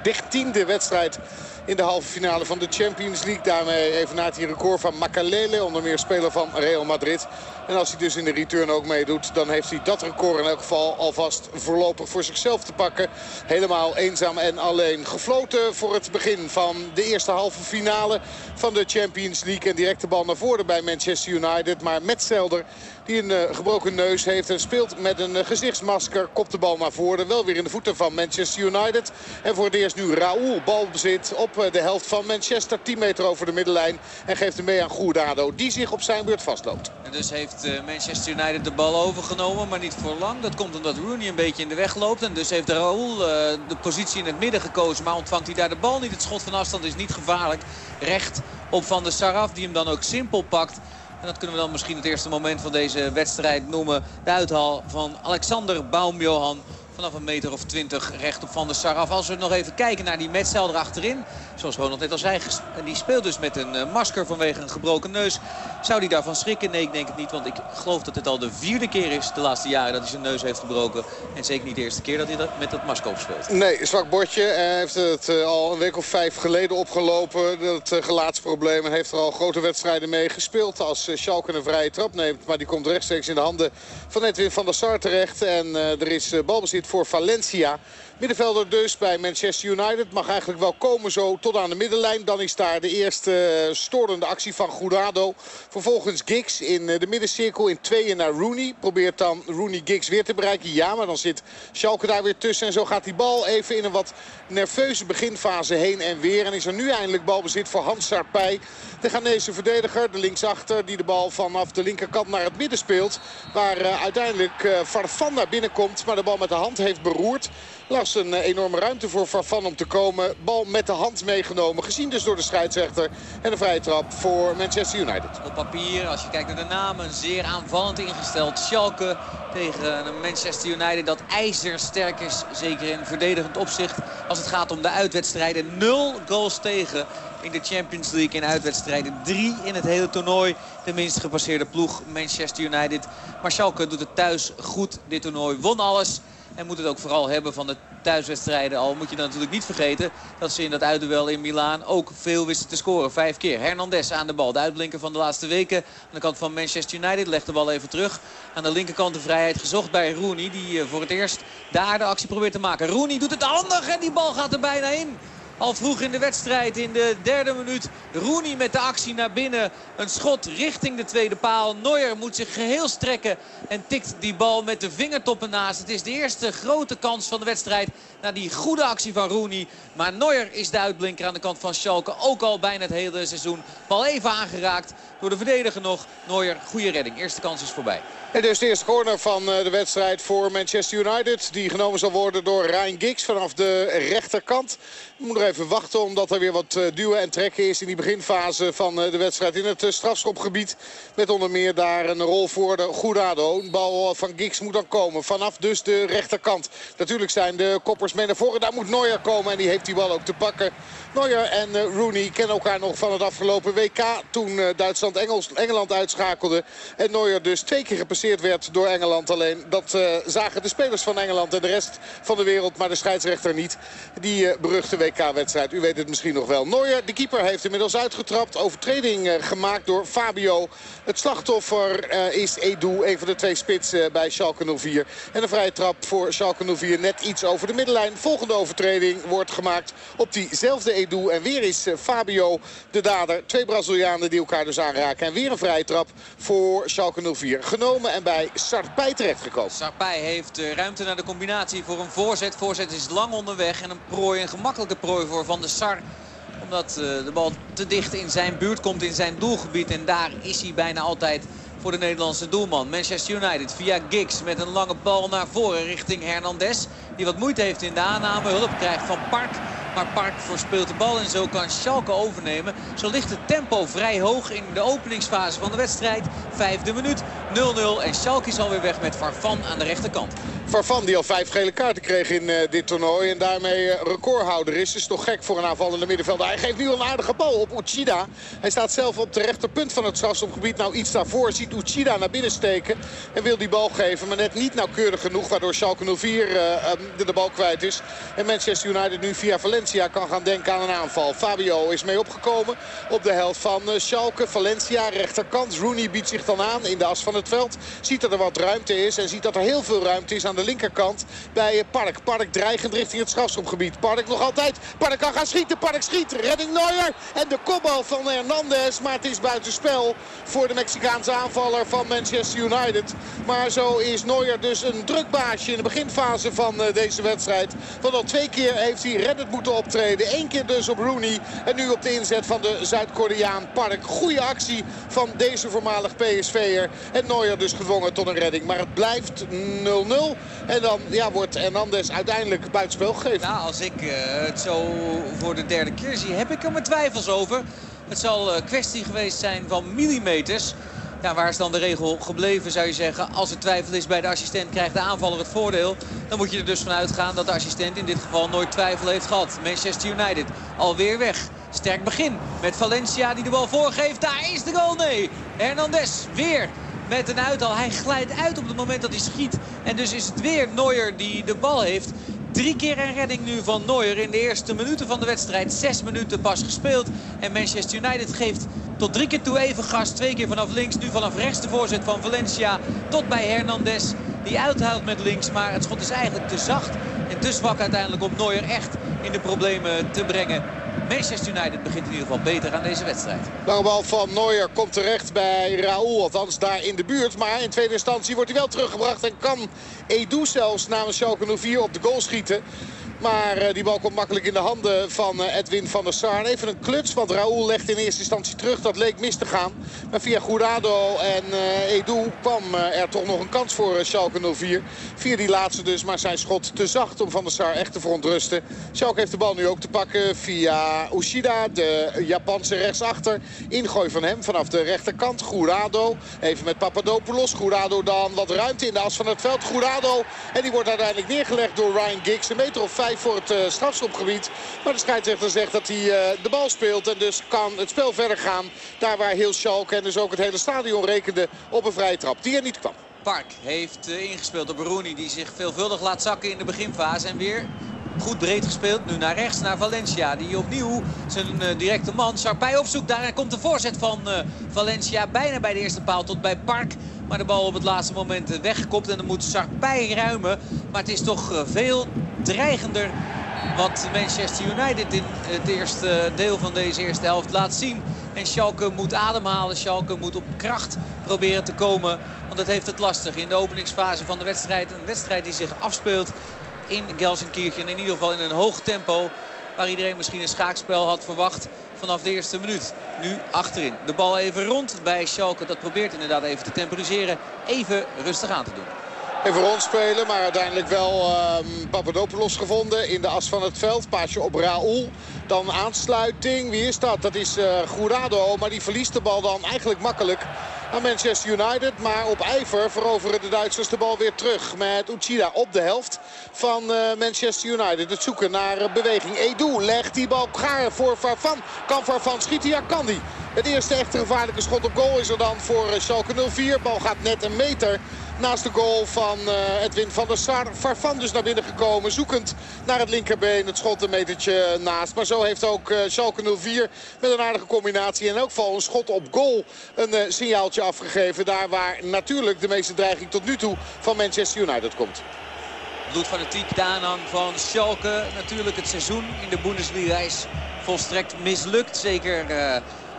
dertiende wedstrijd in de halve finale van de Champions League. Daarmee even na het record van Makalele, onder meer speler van Real Madrid. En als hij dus in de return ook meedoet, dan heeft hij dat record in elk geval alvast voorlopig voor zichzelf te pakken. Helemaal eenzaam en alleen. Gefloten voor het begin van de eerste halve finale van de Champions League. En direct de bal naar voren bij Manchester United. Maar Metzelder die een uh, gebroken neus heeft en speelt met een uh, gezichtsmasker. Kopt de bal naar voren. Wel weer in de voeten van Manchester United. En voor het eerst nu Raoul balbezit op uh, de helft van Manchester. 10 meter over de middenlijn. En geeft hem mee aan Goerdado. Die zich op zijn beurt vastloopt. En dus heeft Manchester United de bal overgenomen. Maar niet voor lang. Dat komt omdat Rooney een beetje in de weg loopt. En dus heeft Raoul de positie in het midden gekozen. Maar ontvangt hij daar de bal niet. Het schot van afstand is niet gevaarlijk. Recht op Van der Saraf. Die hem dan ook simpel pakt. En dat kunnen we dan misschien het eerste moment van deze wedstrijd noemen. De uithal van Alexander Baumjohan vanaf een meter of twintig recht op Van der Sar af. Als we nog even kijken naar die Metzel achterin. Zoals Ronald net al zei, die speelt dus met een masker vanwege een gebroken neus. Zou die daarvan schrikken? Nee, ik denk het niet. Want ik geloof dat het al de vierde keer is de laatste jaren dat hij zijn neus heeft gebroken. En zeker niet de eerste keer dat hij dat met dat masker opspeelt. Nee, zwak bordje. Hij heeft het uh, al een week of vijf geleden opgelopen. Dat uh, gelaatsprobleem. En heeft er al grote wedstrijden mee gespeeld. Als Schalke een vrije trap neemt. Maar die komt rechtstreeks in de handen van Edwin van der Sar terecht. En er is balbezit voor Valencia. Middenvelder dus bij Manchester United. Mag eigenlijk wel komen zo tot aan de middenlijn. Dan is daar de eerste storende actie van Goudado. Vervolgens Giggs in de middencirkel in tweeën naar Rooney. Probeert dan Rooney Giggs weer te bereiken. Ja, maar dan zit Schalke daar weer tussen. En zo gaat die bal even in een wat nerveuze beginfase heen en weer. En is er nu eindelijk balbezit voor Hans Sarpij. De Ghanese verdediger, de linksachter, die de bal vanaf de linkerkant naar het midden speelt. Waar uh, uiteindelijk uh, Farfan naar binnen komt, maar de bal met de hand heeft beroerd. Las een enorme ruimte voor Farfan om te komen. Bal met de hand meegenomen, gezien dus door de scheidsrechter. En een vrije trap voor Manchester United. Papier, als je kijkt naar de namen, zeer aanvallend ingesteld. Schalke tegen een Manchester United dat ijzersterk is. Zeker in verdedigend opzicht als het gaat om de uitwedstrijden. Nul goals tegen in de Champions League in uitwedstrijden. Drie in het hele toernooi. De minst gepasseerde ploeg Manchester United. Maar Schalke doet het thuis goed dit toernooi. Won alles. En moet het ook vooral hebben van de thuiswedstrijden. Al moet je dan natuurlijk niet vergeten dat ze in dat uitduel in Milaan ook veel wisten te scoren. Vijf keer. Hernandez aan de bal. De uitblinker van de laatste weken. Aan de kant van Manchester United legt de bal even terug. Aan de linkerkant de vrijheid gezocht bij Rooney. Die voor het eerst daar de actie probeert te maken. Rooney doet het handig en die bal gaat er bijna in. Al vroeg in de wedstrijd in de derde minuut. Rooney met de actie naar binnen. Een schot richting de tweede paal. Neuer moet zich geheel strekken en tikt die bal met de vingertoppen naast. Het is de eerste grote kans van de wedstrijd na die goede actie van Rooney. Maar Neuer is de uitblinker aan de kant van Schalke. Ook al bijna het hele seizoen. Bal even aangeraakt door de verdediger nog. Neuer, goede redding. Eerste kans is voorbij. En dus de eerste corner van de wedstrijd voor Manchester United. Die genomen zal worden door Ryan Giggs vanaf de rechterkant. We moeten even wachten omdat er weer wat duwen en trekken is in die beginfase van de wedstrijd. In het strafschopgebied met onder meer daar een rol voor de Goedado. Een bal van Giggs moet dan komen vanaf dus de rechterkant. Natuurlijk zijn de koppers mee naar voren. Daar moet Neuer komen en die heeft die bal ook te pakken. Neuer en Rooney kennen elkaar nog van het afgelopen WK. Toen Duitsland Engeland uitschakelde. En Neuer dus twee keer gepasseerd werd door Engeland. Alleen dat uh, zagen de spelers van Engeland en de rest van de wereld. Maar de scheidsrechter niet. Die uh, beruchte WK-wedstrijd. U weet het misschien nog wel. Neuer, de keeper, heeft inmiddels uitgetrapt. Overtreding uh, gemaakt door Fabio. Het slachtoffer is Edu. Een van de twee spitsen bij Schalke 04. En een vrije trap voor Schalke 04. Net iets over de middenlijn. Volgende overtreding wordt gemaakt op diezelfde Edu. En weer is Fabio de dader. Twee Brazilianen die elkaar dus aanrijden En weer een vrije trap voor Schalke 04. Genomen en bij Sarpij terechtgekomen. Sarpij heeft uh, ruimte naar de combinatie voor een voorzet. Voorzet is lang onderweg en een prooi, een gemakkelijke prooi voor Van der Sar omdat uh, de bal te dicht in zijn buurt komt, in zijn doelgebied. En daar is hij bijna altijd voor de Nederlandse doelman. Manchester United via Giggs met een lange bal naar voren richting Hernandez. Die wat moeite heeft in de aanname. Hulp krijgt van Park. Maar Park verspeelt de bal en zo kan Schalke overnemen. Zo ligt het tempo vrij hoog in de openingsfase van de wedstrijd. Vijfde minuut, 0-0. En Schalke is alweer weg met Farfan aan de rechterkant. Farfan die al vijf gele kaarten kreeg in uh, dit toernooi. En daarmee uh, recordhouder is. Is toch gek voor een aanvallende middenvelder. Hij geeft nu een aardige bal op Uchida. Hij staat zelf op de rechterpunt van het strafschopgebied. Nou iets daarvoor ziet Uchida naar binnen steken. En wil die bal geven. Maar net niet nauwkeurig genoeg. Waardoor Schalke 04 uh, de, de bal kwijt is. En Manchester United nu via Valencia kan gaan denken aan een aanval. Fabio is mee opgekomen op de helft van Schalke. Valencia rechterkant. Rooney biedt zich dan aan in de as van het veld. Ziet dat er wat ruimte is. En ziet dat er heel veel ruimte is aan de linkerkant bij Park. Park dreigend richting het strafschopgebied. Park nog altijd. Park kan gaan schieten. Park schiet. Redding Neuer. En de kopbal van Hernandez. Maar het is buitenspel voor de Mexicaanse aanvaller van Manchester United. Maar zo is Neuer dus een drukbaasje in de beginfase van deze wedstrijd. Want al twee keer heeft hij reddend moeten optreden. Eén keer dus op Rooney. En nu op de inzet van de Zuid-Koreaan Park. Goede actie van deze voormalig PSV'er. En Neuer dus gedwongen tot een redding. Maar het blijft 0-0. En dan ja, wordt Hernandez uiteindelijk buitenspel gegeven. Nou, als ik uh, het zo voor de derde keer zie, heb ik er mijn twijfels over. Het zal een kwestie geweest zijn van millimeters. Ja, waar is dan de regel gebleven, zou je zeggen? Als er twijfel is bij de assistent, krijgt de aanvaller het voordeel. Dan moet je er dus van uitgaan dat de assistent in dit geval nooit twijfel heeft gehad. Manchester United alweer weg. Sterk begin met Valencia die de bal voorgeeft. Daar is de goal, nee. Hernandez weer met een uithaal. Hij glijdt uit op het moment dat hij schiet. En dus is het weer Neuer die de bal heeft. Drie keer een redding nu van Neuer in de eerste minuten van de wedstrijd. Zes minuten pas gespeeld. En Manchester United geeft tot drie keer toe even gas. Twee keer vanaf links. Nu vanaf rechts de voorzet van Valencia. Tot bij Hernandez. Die uithaalt met links. Maar het schot is eigenlijk te zacht. En te zwak uiteindelijk om Neuer echt in de problemen te brengen. Manchester United begint in ieder geval beter aan deze wedstrijd. Lange bal van Neuer komt terecht bij Raoul. Althans daar in de buurt. Maar in tweede instantie wordt hij wel teruggebracht. En kan Edu zelfs namens Schalke 04 op de goal schieten. Maar uh, die bal komt makkelijk in de handen van uh, Edwin van der Sar. Even een kluts, want Raoul legt in eerste instantie terug. Dat leek mis te gaan. Maar via Gourado en uh, Edu kwam er toch nog een kans voor Schalke 04. Via die laatste dus, maar zijn schot te zacht om van der Sar echt te verontrusten. Schalke heeft de bal nu ook te pakken via Ushida, de Japanse rechtsachter. Ingooi van hem vanaf de rechterkant. Gourado, even met Papadopoulos. Gourado dan wat ruimte in de as van het veld. Gourado, en die wordt uiteindelijk neergelegd door Ryan Giggs. Een meter of vijf voor het uh, strafschopgebied. Maar de scheidsrechter zegt dat hij uh, de bal speelt. En dus kan het spel verder gaan. Daar waar heel Schalke en dus ook het hele stadion rekende op een vrije trap. Die er niet kwam. Park heeft uh, ingespeeld op Rooney die zich veelvuldig laat zakken in de beginfase. En weer goed breed gespeeld. Nu naar rechts, naar Valencia. Die opnieuw zijn directe man Sarpij opzoekt. Daar komt de voorzet van Valencia. Bijna bij de eerste paal tot bij Park. Maar de bal op het laatste moment weggekopt. En dan moet Sarpij ruimen. Maar het is toch veel dreigender wat Manchester United in het eerste deel van deze eerste helft laat zien. En Schalke moet ademhalen. Schalke moet op kracht proberen te komen. Want het heeft het lastig in de openingsfase van de wedstrijd. Een wedstrijd die zich afspeelt in Gelsenkirchen. In ieder geval in een hoog tempo. Waar iedereen misschien een schaakspel had verwacht vanaf de eerste minuut. Nu achterin. De bal even rond bij Schalke. Dat probeert inderdaad even te temporiseren. Even rustig aan te doen. Even rondspelen, maar uiteindelijk wel um, Papadopoulos gevonden in de as van het veld. Paasje op Raoul. Dan aansluiting. Wie is dat? Dat is uh, Gourado. Maar die verliest de bal dan eigenlijk makkelijk aan Manchester United. Maar op ijver veroveren de Duitsers de bal weer terug. Met Uchida op de helft van uh, Manchester United. Het zoeken naar uh, beweging. Edu legt die bal gaar voor Farfan. Kan Farfan schieten? Ja, kan die. Het eerste echte gevaarlijke schot op goal is er dan voor uh, Schalke 04. Bal gaat net een meter naast de goal van Edwin van der Sar. Farfan dus naar binnen gekomen. Zoekend naar het linkerbeen. Het schot een metertje naast. Maar zo heeft ook Schalke 04 met een aardige combinatie. In elk geval een schot op goal een signaaltje afgegeven. Daar waar natuurlijk de meeste dreiging tot nu toe van Manchester United komt. Bloedfanatiek, de aanhang van Schalke. Natuurlijk het seizoen in de Bundesliga is volstrekt mislukt. Zeker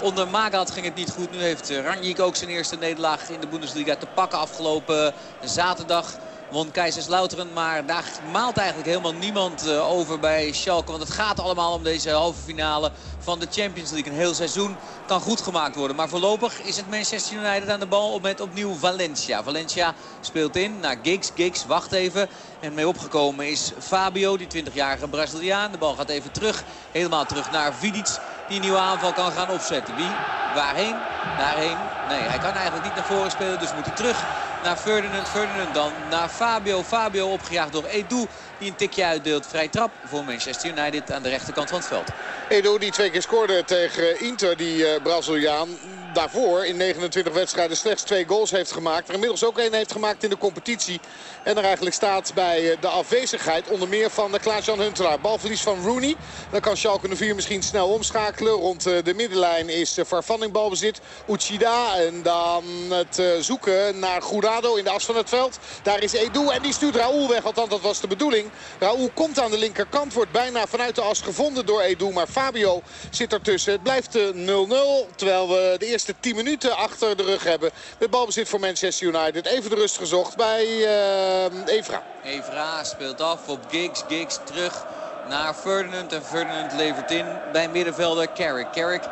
Onder Magaat ging het niet goed. Nu heeft Ranjik ook zijn eerste nederlaag in de Bundesliga te pakken afgelopen zaterdag won Kaiserslauteren. Maar daar maalt eigenlijk helemaal niemand eh, over bij Schalke. Want het gaat allemaal om deze halve finale van de Champions League. Een heel seizoen kan goed gemaakt worden. Maar voorlopig is het Manchester United aan de bal met opnieuw Valencia. Valencia speelt in naar Giggs. Giggs wacht even. En mee opgekomen is Fabio, die 20-jarige Braziliaan. De bal gaat even terug. Helemaal terug naar Vidic. Die een nieuwe aanval kan gaan opzetten. Wie? Waarheen? Daarheen? Nee, hij kan eigenlijk niet naar voren spelen. Dus moet hij terug naar Ferdinand. Ferdinand dan naar Fabio. Fabio opgejaagd door Edu. Die een tikje uitdeelt. Vrij trap voor Manchester United aan de rechterkant van het veld. Edu die twee keer scoorde tegen Inter, die uh, Braziliaan daarvoor in 29 wedstrijden slechts twee goals heeft gemaakt. Er inmiddels ook één heeft gemaakt in de competitie. En er eigenlijk staat bij eh, de afwezigheid onder meer van de Klaas-Jan Huntelaar. Balverlies van Rooney. Dan kan Schalke 4 misschien snel omschakelen. Rond eh, de middenlijn is Farfan in balbezit. Uchida en dan het zoeken naar Gourado in de as van het veld. Daar is Edu en die stuurt Raoul weg. Althans dat was de bedoeling. Raoul komt aan de linkerkant. Wordt bijna vanuit de as gevonden door Edu. Maar Fabio zit ertussen. Het blijft 0-0. Terwijl we de eerste 10 minuten achter de rug hebben. Met balbezit voor Manchester United. Even de rust gezocht bij uh, Evra. Evra speelt af op Giggs. Giggs terug naar Ferdinand. En Ferdinand levert in bij middenvelder Carrick. Carrick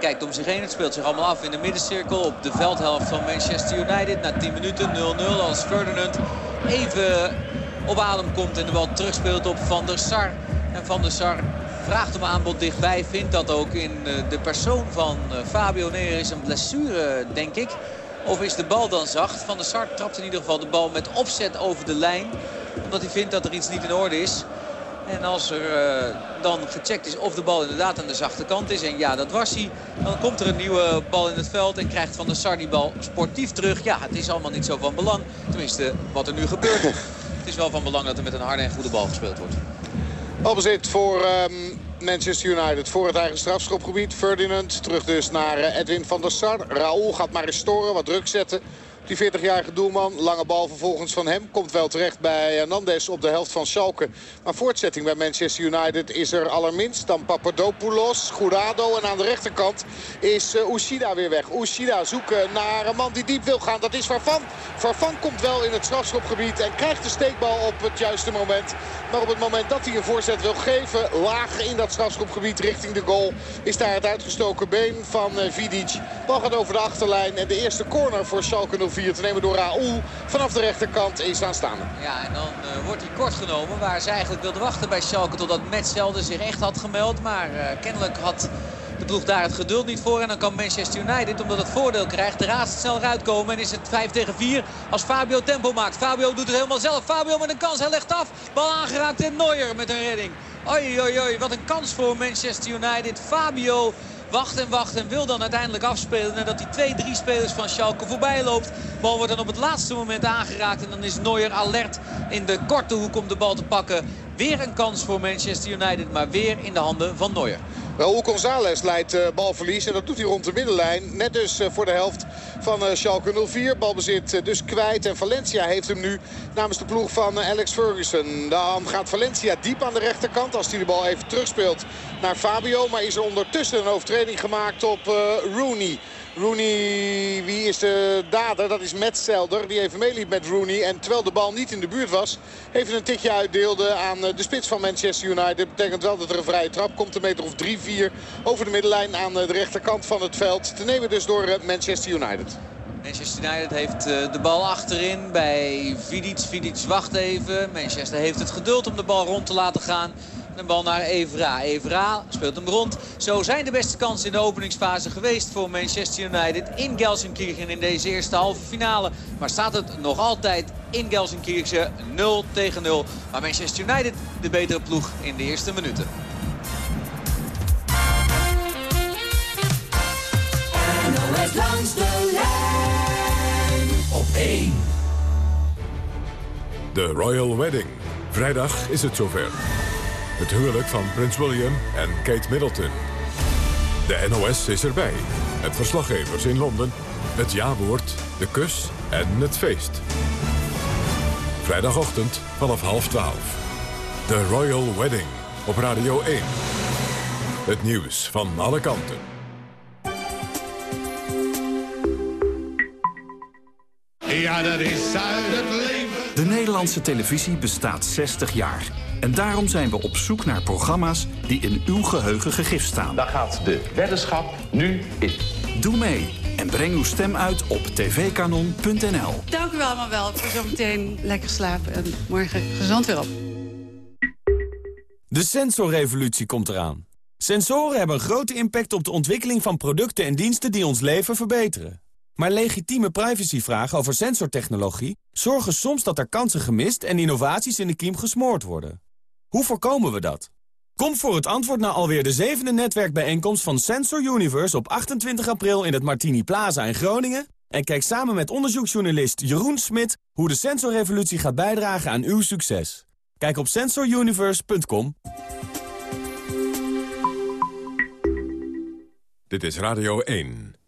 kijkt om zich heen. Het speelt zich allemaal af in de middencirkel op de veldhelft van Manchester United. Na 10 minuten 0-0 als Ferdinand even op adem komt en de bal terugspeelt op Van der Sar. En Van der Sar vraagt om aanbod dichtbij. Vindt dat ook in eh, de persoon van eh, Fabio Neer is een blessure, denk ik. Of is de bal dan zacht? Van der Sar trapt in ieder geval de bal met opzet over de lijn. Omdat hij vindt dat er iets niet in orde is. En als er uh, dan gecheckt is of de bal inderdaad aan de zachte kant is. En ja, dat was hij. Dan komt er een nieuwe bal in het veld. En krijgt Van der Sar die bal sportief terug. Ja, het is allemaal niet zo van belang. Tenminste, wat er nu gebeurt. het is wel van belang dat er met een harde en goede bal gespeeld wordt. Balbezit voor um, Manchester United voor het eigen strafschopgebied. Ferdinand terug dus naar uh, Edwin van der Sar. Raoul gaat maar eens storen, wat druk zetten. Die 40-jarige doelman, lange bal vervolgens van hem. Komt wel terecht bij Hernandez op de helft van Schalke. Maar voortzetting bij Manchester United is er allerminst. Dan Papadopoulos, Jurado en aan de rechterkant is uh, Ushida weer weg. Ushida zoeken naar een man die diep wil gaan. Dat is Farfan. Farfan komt wel in het strafschopgebied en krijgt de steekbal op het juiste moment. Maar op het moment dat hij een voorzet wil geven, laag in dat strafschopgebied richting de goal, is daar het uitgestoken been van uh, Vidic. Bal gaat over de achterlijn en de eerste corner voor Schalke 04 te nemen door Raoul. Vanaf de rechterkant is aanstaande. Ja, en dan uh, wordt hij kort genomen. Waar ze eigenlijk wilden wachten bij Schalke totdat Metzelder zich echt had gemeld. Maar uh, kennelijk had de ploeg daar het geduld niet voor. En dan kan Manchester United, omdat het voordeel krijgt, de snel eruit komen. En is het 5 tegen 4 als Fabio tempo maakt. Fabio doet het helemaal zelf. Fabio met een kans, hij legt af. Bal aangeraakt en Neuer met een redding. Oei, oei, oei, wat een kans voor Manchester United. Fabio wacht en wacht en wil dan uiteindelijk afspelen. Nadat die twee, drie spelers van Schalke voorbij loopt. Bal wordt dan op het laatste moment aangeraakt. En dan is Neuer alert in de korte hoek om de bal te pakken. Weer een kans voor Manchester United, maar weer in de handen van Neuer. Raúl González leidt uh, balverlies en dat doet hij rond de middenlijn. Net dus uh, voor de helft van uh, Schalke 04. Balbezit dus kwijt en Valencia heeft hem nu namens de ploeg van Alex Ferguson. Dan gaat Valencia diep aan de rechterkant als hij de bal even terugspeelt naar Fabio. Maar is er ondertussen een overtreding gemaakt op Rooney. Rooney, wie is de dader? Dat is Matt Selder. Die even meeliep met Rooney. En terwijl de bal niet in de buurt was, even een tikje uitdeelde aan de spits van Manchester United. Dat betekent wel dat er een vrije trap komt. Een meter of 3-4 over de middenlijn aan de rechterkant van het veld. Te nemen dus door Manchester United. Manchester United heeft de bal achterin bij Vidic. Vidic wacht even. Manchester heeft het geduld om de bal rond te laten gaan. Een bal naar Evra. Evra speelt hem rond. Zo zijn de beste kansen in de openingsfase geweest voor Manchester United in Gelsenkirchen in deze eerste halve finale. Maar staat het nog altijd in Gelsenkirchen 0 tegen 0. Maar Manchester United de betere ploeg in de eerste minuten. NOS langs de lijn op 1. De Royal Wedding. Vrijdag is het zover. Het huwelijk van prins William en Kate Middleton. De NOS is erbij. Het verslaggevers in Londen, het jawoord, de kus en het feest. Vrijdagochtend vanaf half twaalf. The Royal Wedding op Radio 1. Het nieuws van alle kanten. Ja, dat is zuid het leven. De Nederlandse televisie bestaat 60 jaar. En daarom zijn we op zoek naar programma's die in uw geheugen gegrift staan. Daar gaat de weddenschap nu in. Doe mee en breng uw stem uit op tvkanon.nl. Dank u wel allemaal wel voor zometeen lekker slapen en morgen gezond weer op. De sensorrevolutie komt eraan. Sensoren hebben een grote impact op de ontwikkeling van producten en diensten die ons leven verbeteren. Maar legitieme privacyvragen over sensortechnologie zorgen soms dat er kansen gemist en innovaties in de kiem gesmoord worden. Hoe voorkomen we dat? Kom voor het antwoord naar alweer de zevende netwerkbijeenkomst van Sensor Universe op 28 april in het Martini Plaza in Groningen. En kijk samen met onderzoeksjournalist Jeroen Smit hoe de sensorrevolutie gaat bijdragen aan uw succes. Kijk op sensoruniverse.com. Dit is Radio 1.